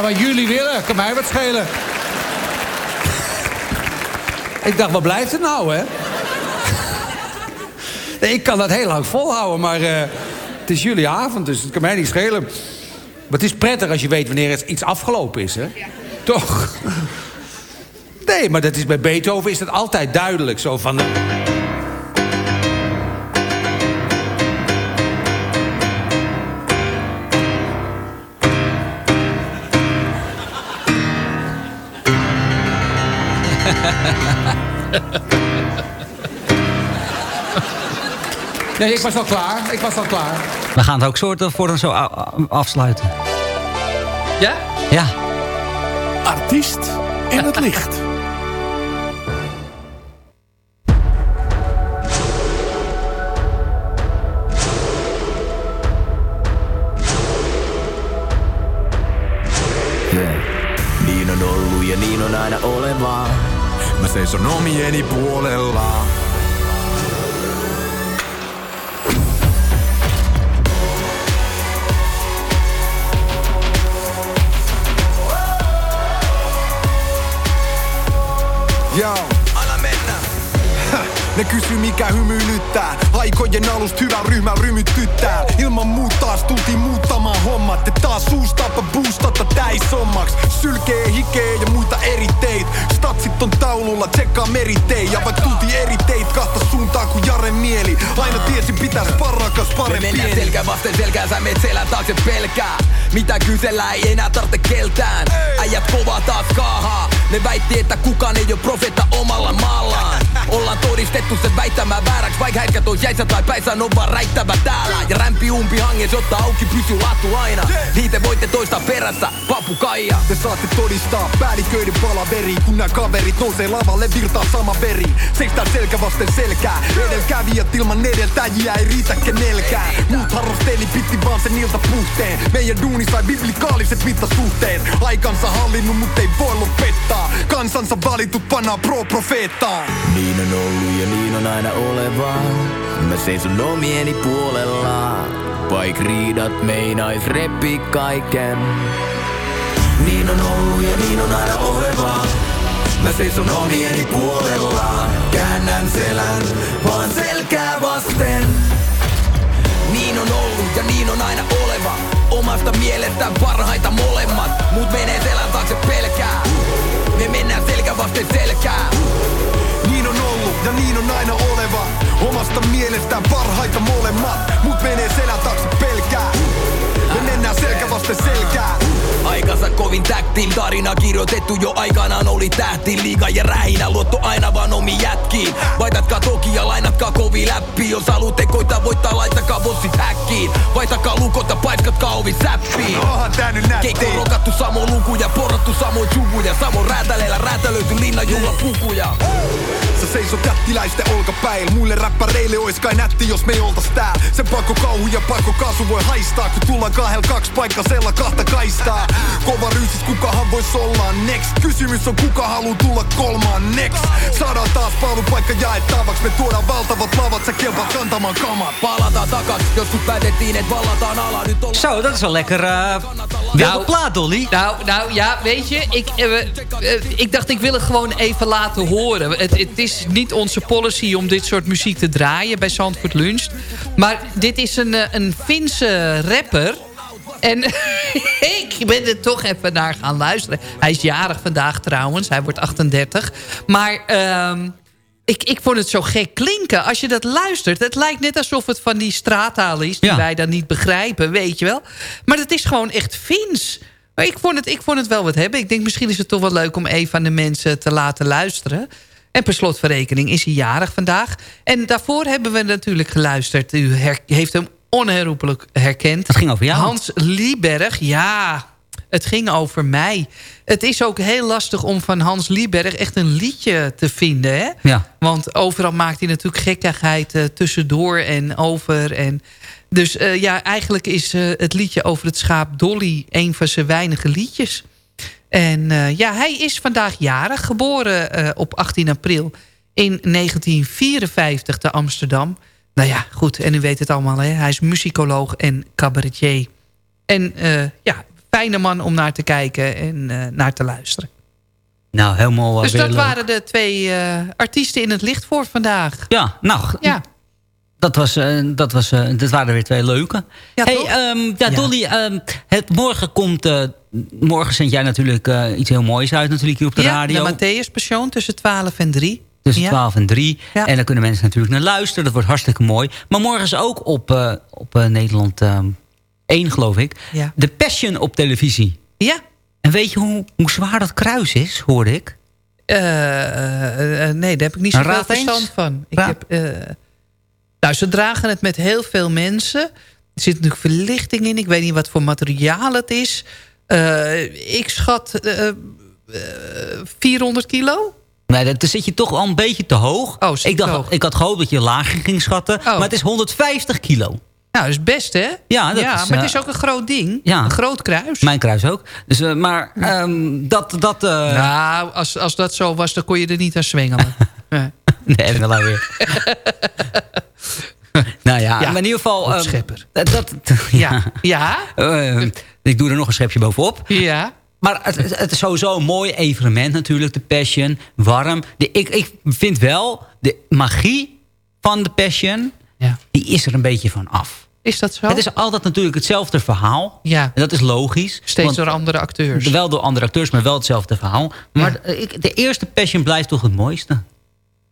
Wat jullie willen, kan mij wat schelen. Ik dacht, wat blijft het nou, hè? Nee, ik kan dat heel lang volhouden, maar eh, het is jullie avond, dus het kan mij niet schelen. Maar het is prettig als je weet wanneer het iets afgelopen is, hè? Toch? Nee, maar dat is, bij Beethoven is dat altijd duidelijk. Zo van... Nee, ik was al klaar. Ik was al klaar. We gaan het ook soorten voor dan zo afsluiten. Ja? Ja. Artiest in het licht. Yeah. Niin on ollut ja niin on aina oleva. Mä seison omieni puolella. Aikojen alusta hyvä ryhmä rymytyttää Ilman muut taas tultiin muuttamaan hommat Te taas suustapa boostata täisommaksi Sylkee, hikeä ja muita eritteitä Statsit on taululla, tsekkaa meritei Ja vaikka tultiin eri teit kahta suuntaan kuin Jaren mieli Aina tiesin pitää sparrakas Me parempi mennään selkä vasten selkää, sä meet selän taakse pelkää. Mitä kysellä ei enää tarvitse keltään. Äijät kovaa taas kaahaa. Ne väitti, että kukaan ei oo profeetta omalla maallaan. Ollaan todistettu sen väittämään vääräksi, vaikka härkät on jäisä tai päissä on vaan räittävä täällä. Ja rämpi umpi hanges, jotta auki pysyy latu aina. Niitä voitte toistaa perässä, papukaija. Te saatte todistaa päälliköiden palaveri Kun nää kaverit nousee lavalle virtaa sama veri. Seistää selkä vasten selkää. Edelkävijät ilman edeltäjiä ei riitä kenelkään Muut harrasteli pitti vaan sen ilta puhteen. Meidän duuni sai biblikaaliset mittasuhteet. Aikansa hallinnut mut ei voi lopettaa. Kansansa valitut pannaan pro-profeettaan. Niin on ollut ja niin on aina oleva. Mä seison omieni puolella. Vaik riidat meinais repi kaiken. Niin on ollut ja niin on aina oleva. Mä seison omieni puolella. Käännän selän vaan selkää vasten. Niin on ollut ja niin on aina oleva. Omasta mielestään parhaita molemmat. Mut menee selän taakse pelkää. Me mennään selkä vasten selkää. Ja niin on aina oleva. Omasta mielestään parhaita molemmat. Mut menee selän taakse pelkää. Me mennään selkä vasten selkää. Aikansa kovin tactil tarina kirjoitettu jo aikanaan oli tähti. Liiga ja rähinä luotto aina vaan omi jätkiin. Vaitatkaa toki ja lainatkaa kovi läppi. Jos haluatte koittaa voittaa laittakaa bossit häkkiin. Vaihtakaa lukot ja paiskatkaa ovi säppiin. Onhan tää nyt nätti. Keikko rokattu samo lukuja, porrattu samo juvuja Samo räätäleillä räätälöity linnan juhlapukuja Sä seisot jättiläisten olkapäil Muille räppäreille ois kai nätti jos me ei oltais tääl Sen pakko kauhu ja pakko kasu voi haistaa Kun tullaan kahdel kaks paikkasella kahta kaistaa. Kova ryysis kukahan vois olla next. Kysymys on kuka haluu tulla kolmaan next. Saadaan taas paalupaikka jaettavaksi. Me tuodaan valtavat lavat, sä kelpaat kantamaan kamat. Palataan takas, joskus päätettiin et vallataan ala. Nyt ollaan Zo, dat is wel lekker. eh wilde plaat, Dolly. Nou, nou ja, weet je, ik, eh, eh, ik dacht ik wil het gewoon even laten horen. Het, het is niet onze policy om dit soort muziek te draaien bij Zandvoort Lunch. Maar dit is een, eh, een Finse rapper. En ik ben er toch even naar gaan luisteren. Hij is jarig vandaag trouwens, hij wordt 38. Maar... ehm ik, ik vond het zo gek klinken. Als je dat luistert, het lijkt net alsof het van die straattaal is... die Ja. wij dan niet begrijpen, weet je wel. Maar het is gewoon echt Fins. Maar ik vond, het, ik vond het wel wat hebben. Ik denk misschien is het toch wel leuk om even aan de mensen te laten luisteren. En per slot van rekening is hij jarig vandaag. En daarvoor hebben we natuurlijk geluisterd. U heeft hem onherroepelijk herkend. Het ging over jou. Hans Lieberg, ja... Het ging over mij. Het is ook heel lastig om van Hans Lieberg echt een liedje te vinden. Hè? Ja. Want overal maakt hij natuurlijk gekkigheid eh, tussendoor en over. En dus eh, ja, eigenlijk is eh, het liedje over het schaap Dolly... een van zijn weinige liedjes. En eh, ja, hij is vandaag jarig, geboren eh, op 18 april in 1954 te Amsterdam. Nou ja, goed, en u weet het allemaal, hè? hij is muzikoloog en cabaretier. En eh, ja, fijne man om naar te kijken en naar te luisteren. Nou, helemaal... dus dat leuk. waren de twee artiesten in het licht voor vandaag. Ja, nou, Ja. Dat, was, eh, dat, was, eh, dat waren er weer twee leuke. Ja, hey, ehm, ja, Dolly, ehm, het, morgen komt... eh, morgen zend jij natuurlijk eh, iets heel moois uit natuurlijk hier op de ja, radio. de Matthäus Passion tussen 12 en 3. Tussen ja. 12 en 3. Ja. En daar kunnen mensen natuurlijk naar luisteren. Dat wordt hartstikke mooi. Maar morgen is ook op, eh, op eh, Nederland ehm 1, geloof ik. Ja. De Passion op televisie. Ja. En weet je hoe, hoe zwaar dat kruis is, hoorde ik? Eh, eh, eh, nee, daar heb ik niet zoveel verstand van. Ik Raad. heb, eh, nou, ze dragen het met heel veel mensen. Er zit natuurlijk verlichting in. Ik weet niet wat voor materiaal het is. Eh, ik schat eh, eh, 400 kilo. Nee, dan zit je toch al een beetje te hoog. Oh, ik, dacht, hoog. ik had gehoopt dat je lager ging schatten. Maar het is 150 kilo. Nou, dat is best, hè? Ja, dat ja is, maar eh, het is ook een groot ding. ja. Een groot kruis. Mijn kruis ook. Dus, eh, maar ehm, dat... dat eh, Nou, als, als dat zo was, dan kon je er niet aan zwengelen. Nee. Nee, wel weer. nou ja, Ja, maar in ieder geval... ehm, schepper. dat, dat, Ja. Ja? Ehm, ik doe er nog een schepje bovenop. Ja. Maar het, het- is sowieso een mooi evenement natuurlijk. De Passion, warm. De, ik, ik vind wel, de magie van de Passion... Ja. die is er een beetje van af. Is dat zo? Het is altijd natuurlijk hetzelfde verhaal. Ja. En dat is logisch. Steeds want- door andere acteurs. Wel door andere acteurs, maar wel hetzelfde verhaal. Maar de, ik- de eerste Passion blijft toch het mooiste.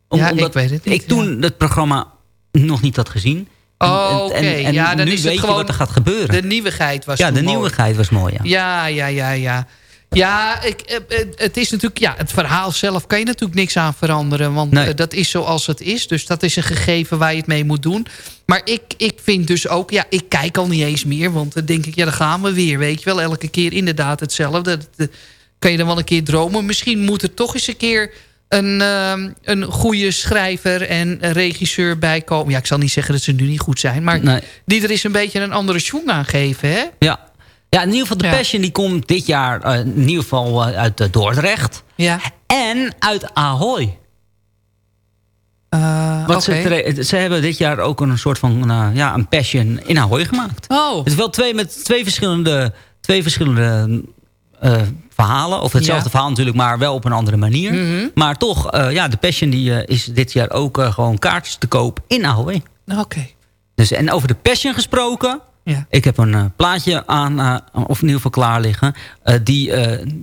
Ja, ik weet het niet, Ik toen het programma nog niet had gezien. En- Oh, oké. Ja, dan nu is het weet gewoon wat er gaat gebeuren. De nieuwigheid was ja, de mooi. nieuwigheid was mooi, ja. Ja, ja, ja, ja. Ja, ik, eh, eh, het is natuurlijk, ja, het verhaal zelf kan je natuurlijk niks aan veranderen. Want Nee. eh, dat is zoals het is. Dus dat is een gegeven waar je het mee moet doen. Maar ik, ik vind dus ook, ja, ik kijk al niet eens meer. Want dan denk ik, ja, dan gaan we weer. Weet je wel, elke keer inderdaad hetzelfde. Dat, kan je dan wel een keer dromen. Misschien moet er toch eens een keer een, ehm, een goede schrijver en regisseur bij komen. Ja, ik zal niet zeggen dat ze nu niet goed zijn. Maar Nee. die er eens een beetje een andere schoen aan geven, hè? Ja. ja, in ieder geval de Ja. Passion die komt dit jaar eh, in ieder geval eh, uit eh, Dordrecht. Ja. En uit Ahoy. Want oké. ze, ze hebben dit jaar ook een soort van ja, een Passion in Ahoy gemaakt. Oh. Het is wel twee met twee verschillende, twee verschillende verhalen. Of hetzelfde Ja. verhaal natuurlijk, maar wel op een andere manier. Mhm. Maar toch, eh, ja, de Passion die, eh, is dit jaar ook eh, gewoon kaartjes te koop in Ahoy. Oké. Dus, en over de Passion gesproken... Ja. Ik heb een plaatje aan, of in ieder geval klaar liggen... die,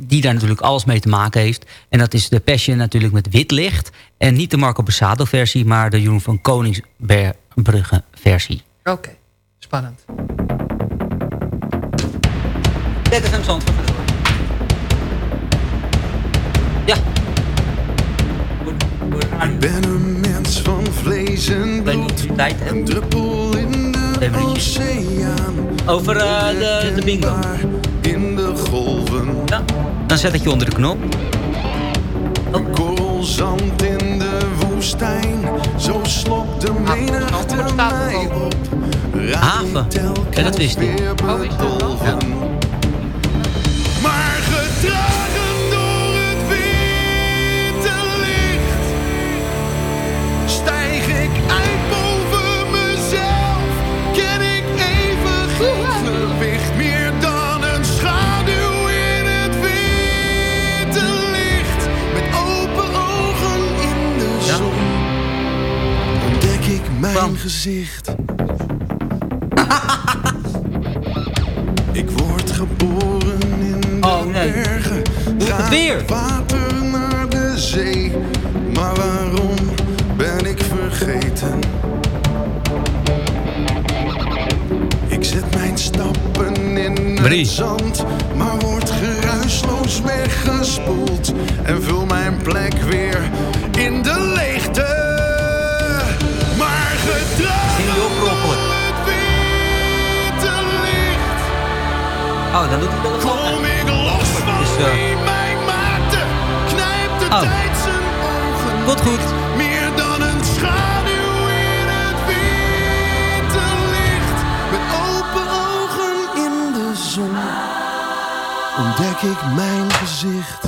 die daar natuurlijk alles mee te maken heeft. En dat is de Passion natuurlijk met wit licht. En niet de Marco Passado versie, maar de Jeroen van Koningsbrugge versie. Oké, spannend. Lekker hem zand. Ik ben een mens van vlees en bloed. Een druppel in de oceaan. Over eh, de, de bingo. In de golven. Ja. Dan zet ik je onder de knop. Een korrel zand in de woestijn. Zo slokt de menigte mij op. Haven. Ja, dat wist ik. bedolven. Maar mijn gezicht Ik word geboren in de Oh, nee. bergen. Ga weer? water naar de zee. Maar waarom ben ik vergeten? Ik zet mijn stappen in Brie. het zand. Maar word geruisloos weggespoeld. En vul mijn plek weer in de leegte. Het witte licht. Oh, dan doet hij wel Kom ik los van Dus, eh, wie mij maakte, knijpt de Oh. tijd zijn ogen. Goed, goed. Meer dan een schaduw in het witte licht. Met open ogen in de zon ontdek ik mijn gezicht.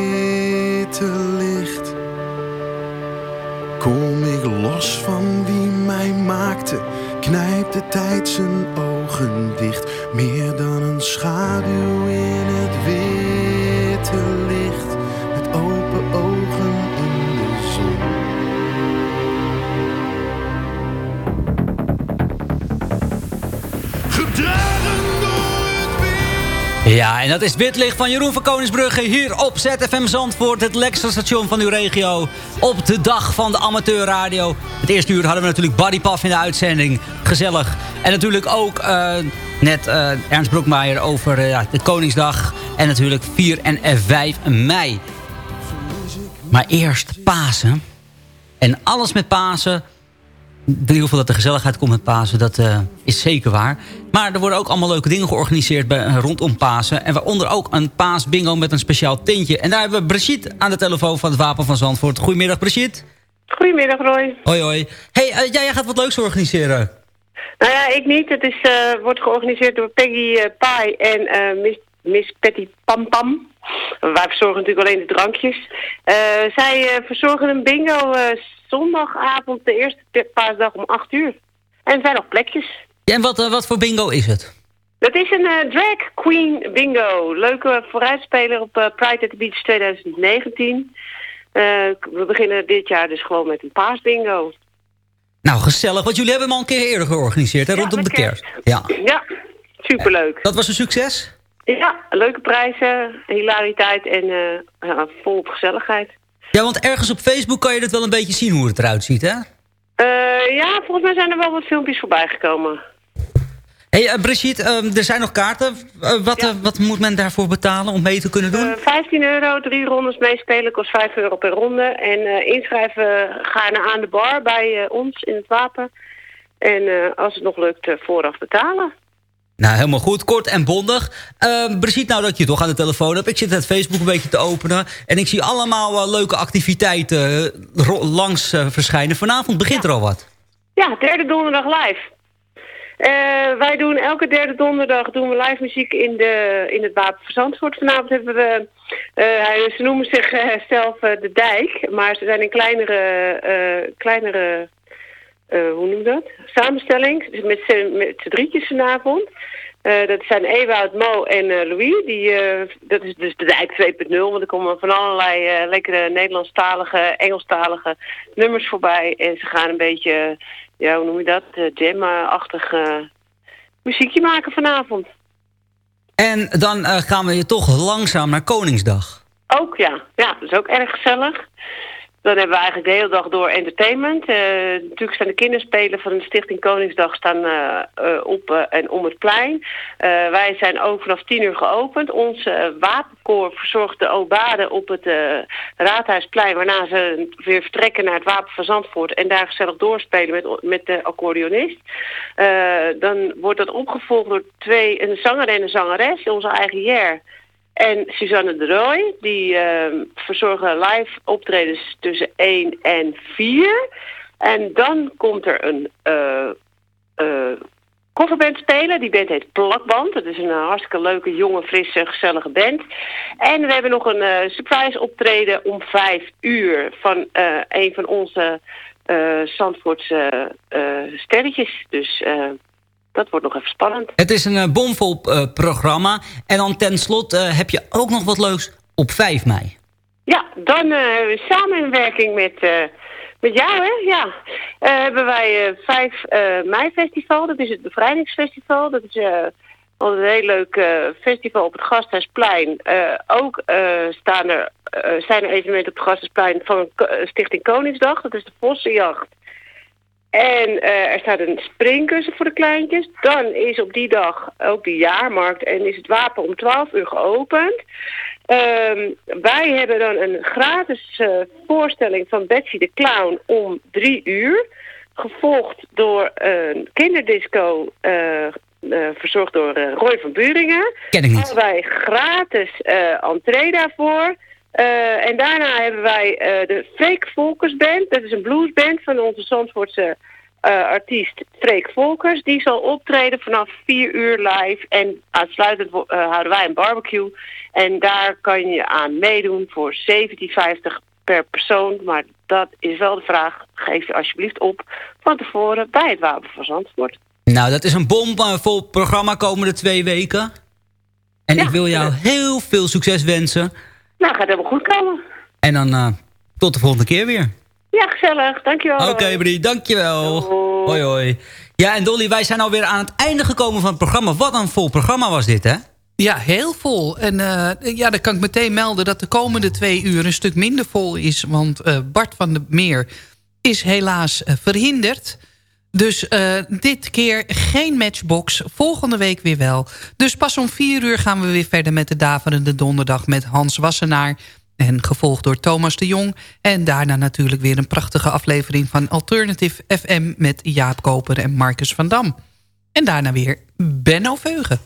En dat is Witlicht van Jeroen van Koningsbrugge hier op ZFM Zandvoort. Het lekkerste station van uw regio. Op de dag van de amateurradio. Het eerste uur hadden we natuurlijk Buddy in de uitzending. Gezellig. En natuurlijk ook eh, net eh, Ernst Broekmeijer over eh, de Koningsdag. En natuurlijk 4 en 5 mei. Maar eerst Pasen. En alles met Pasen in ieder geval dat de gezelligheid komt met Pasen, dat eh, is zeker waar. Maar er worden ook allemaal leuke dingen georganiseerd bij, eh, rondom Pasen. En waaronder ook een paasbingo met een speciaal tintje. En daar hebben we Brigitte aan de telefoon van het Wapen van Zandvoort. Goedemiddag Brigitte. Goedemiddag Roy. Hoi hoi. hey, eh, jij gaat wat leuks organiseren. Nou ja, ik niet. Het is, wordt georganiseerd door Peggy Pai en Miss, Miss Patty Pam Pam. Wij verzorgen natuurlijk alleen de drankjes. Zij verzorgen een bingo zondagavond, de eerste pa- paasdag om 8 uur. En er zijn nog plekjes. Ja, en wat, eh, wat voor bingo is het? Dat is een eh, drag queen bingo. Leuke vooruitspeler op eh, Pride at the Beach 2019. Eh, we beginnen dit jaar dus gewoon met een paasbingo. Nou, gezellig. Want jullie hebben hem al een keer eerder georganiseerd, hè, rondom de kerst. Ja. Ja, superleuk. Dat was een succes? Ja, leuke prijzen, hilariteit en ja, volop gezelligheid. Ja, want ergens op Facebook kan je het wel een beetje zien hoe het eruit ziet, hè? Eh, ja, volgens mij zijn er wel wat filmpjes voorbij gekomen. Hé, hey, Brigitte, ehm, er zijn nog kaarten. Eh, wat, wat moet men daarvoor betalen om mee te kunnen doen? Eh, 15 euro, drie rondes meespelen, kost 5 euro per ronde. En inschrijven gaan aan de bar bij ons in het wapen. En als het nog lukt, vooraf betalen. Nou, helemaal goed. Kort en bondig. Uh, nou dat je toch aan de telefoon hebt. Ik zit het Facebook een beetje te openen. En ik zie allemaal leuke activiteiten eh, langs eh, verschijnen. Vanavond begint er al wat. Ja, derde donderdag live. Eh, wij doen elke derde donderdag doen we live muziek in, de, in het Wapen. Vanavond hebben we, ze noemen zichzelf de Dijk, maar ze zijn een kleinere, kleinere eh, hoe noem je dat? Samenstelling, dus met z'n met drietjes vanavond. Eh, dat zijn Ewout, Mo en eh, Louis. Die, dat is dus de Dijk 2.0, want er komen van allerlei lekkere Nederlandstalige, Engelstalige nummers voorbij. En ze gaan een beetje, ja, hoe noem je dat, uh, jam-achtig muziekje maken vanavond. En dan gaan we je toch langzaam naar Koningsdag. Ook, ja. Ja, dat is ook erg gezellig. Dan hebben we eigenlijk de hele dag door entertainment. Eh, natuurlijk staan de kinderspelen van de Stichting Koningsdag staan eh, eh, op en om het plein. Wij zijn ook vanaf tien uur geopend. Ons wapenkoor verzorgt de obade op het Raadhuisplein... waarna ze weer vertrekken naar het Wapen van Zandvoort... en daar gezellig doorspelen met, met de accordeonist. Dan wordt dat opgevolgd door twee, een zanger en een zangeres, onze eigen Jer... En Suzanne de Rooij, die ehm, verzorgen live optredens tussen 1 en 4. En dan komt er een eh eh, coverband spelen. Die band heet Plakband. Dat is een eh, hartstikke leuke, jonge, frisse, gezellige band. En we hebben nog een eh, surprise optreden om 5 uur van eh, een van onze eh Zandvoortse eh, sterretjes. Dus eh, dat wordt nog even spannend. Het is een eh, bomvol eh, programma. En dan ten slotte eh, heb je ook nog wat leuks op 5 mei. Ja, dan hebben we samenwerking met, met jou, hè? Ja. Eh, hebben wij eh 5 eh, mei festival. Dat is het bevrijdingsfestival. Dat is een heel leuk festival op het Gasthuisplein. Ook staan er, zijn er evenementen op het Gasthuisplein van Stichting Koningsdag. Dat is de Vossenjacht. En eh, er staat een springkussen voor de kleintjes. Dan is op die dag ook de jaarmarkt en is het wapen om 12 uur geopend. Ehm, wij hebben dan een gratis eh, voorstelling van Betsy de Clown om 3 uur. gevolgd door een kinderdisco... eh, verzorgd door Roy van Buringen. Ken ik niet. Gratis eh entree daarvoor. Eh, en daarna hebben wij eh, de Freek Volkers Band. Dat is een bluesband van onze Zandvoortse eh, artiest Freek Volkers. Die zal optreden vanaf 4 uur live. En eh, houden wij een barbecue. En daar kan je aan meedoen voor 17,50 per persoon. Maar dat is wel de vraag. Geef je alsjeblieft op van tevoren bij het Wapen van Zandvoort. Nou, dat is een bomvol programma komende twee weken. En ik wil jou heel veel succes wensen. Nou, gaat helemaal goed komen. En dan eh, tot de volgende keer weer. Ja, gezellig. Dankjewel. Oké, Brie, dankjewel. Hoi, hoi. Ja, en Dolly, wij zijn alweer aan het einde gekomen van het programma. Wat een vol programma was dit, hè? Ja, heel vol. En eh, ja, dan kan ik meteen melden dat de komende twee uur een stuk minder vol is. Want eh, Bart van der Meer is helaas verhinderd. Dus eh, dit keer geen matchbox. Volgende week weer wel. Dus pas om vier uur gaan we weer verder met de Daverende Donderdag... met Hans Wassenaar en gevolgd door Thomas de Jong. En daarna natuurlijk weer een prachtige aflevering van Alternative FM... met Jaap Koper en Marcus van Dam. En daarna weer Benno Veugen.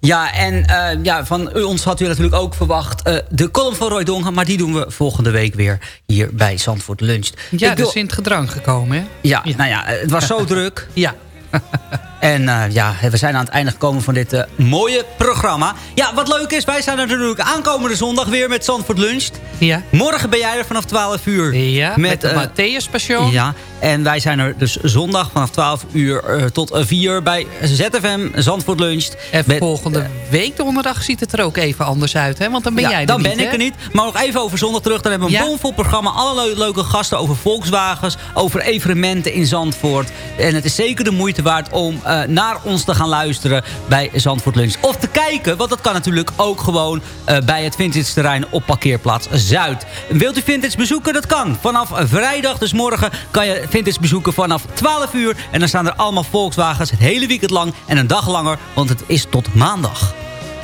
Ja, en eh, ja, van ons had u natuurlijk ook verwacht eh, de column van Roy Dongen. Maar die doen we volgende week weer hier bij Zandvoort Luncht. Ja, is in het gedrang gekomen, hè? Ja, nou ja, het was zo druk. Ja. En eh, ja, we zijn aan het einde gekomen van dit eh, mooie programma. Ja, wat leuk is, wij zijn er natuurlijk aankomende zondag weer met Zandvoort Luncht. Ja. Morgen ben jij er vanaf 12 uur. Ja, met, de eh, Matthäus Passion. Ja, en wij zijn er dus zondag vanaf 12 uur tot eh, 4 uur bij ZFM Zandvoort Luncht. En Met- volgende week donderdag ziet het er ook even anders uit, hè? Want dan ben ja, jij er dan niet, ben ik er niet. Maar nog even over zondag terug. Dan hebben we een Ja. bomvol programma. Alle leu- leuke gasten over Volkswagens. Over evenementen in Zandvoort. En het is zeker de moeite waard om eh, naar ons te gaan luisteren bij Zandvoort Lunch. Of te kijken, want dat kan natuurlijk ook gewoon eh, bij het Vintage terrein op parkeerplaats Zuid. Wilt u Vintage bezoeken? Dat kan. Vanaf vrijdag, dus morgen, kan je Vintage bezoeken vanaf 12 uur. En dan staan er allemaal Volkswagens het hele weekend lang. En een dag langer, want het is tot maandag.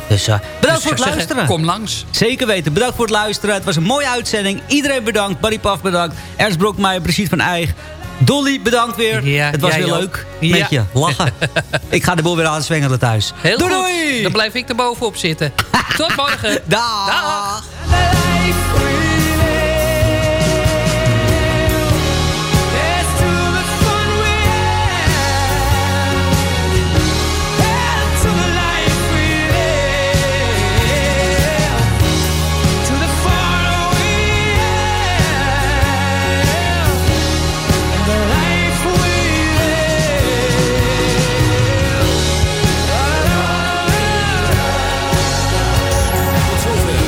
Dus eh, bedankt Dus voor het luisteren. kom langs. Zeker weten. Bedankt voor het luisteren. Het was een mooie uitzending. Iedereen bedankt. Barry Paf bedankt. Ernst Brokmeijer, Brigitte van Eijk. Dolly, bedankt weer. Ja, het was weer ook. leuk. Ja. Met je lachen. Ik ga de boel weer aan zwengelen thuis. Heel doei, goed. doei. Dan blijf ik er bovenop zitten. Tot morgen. Dag. Dag.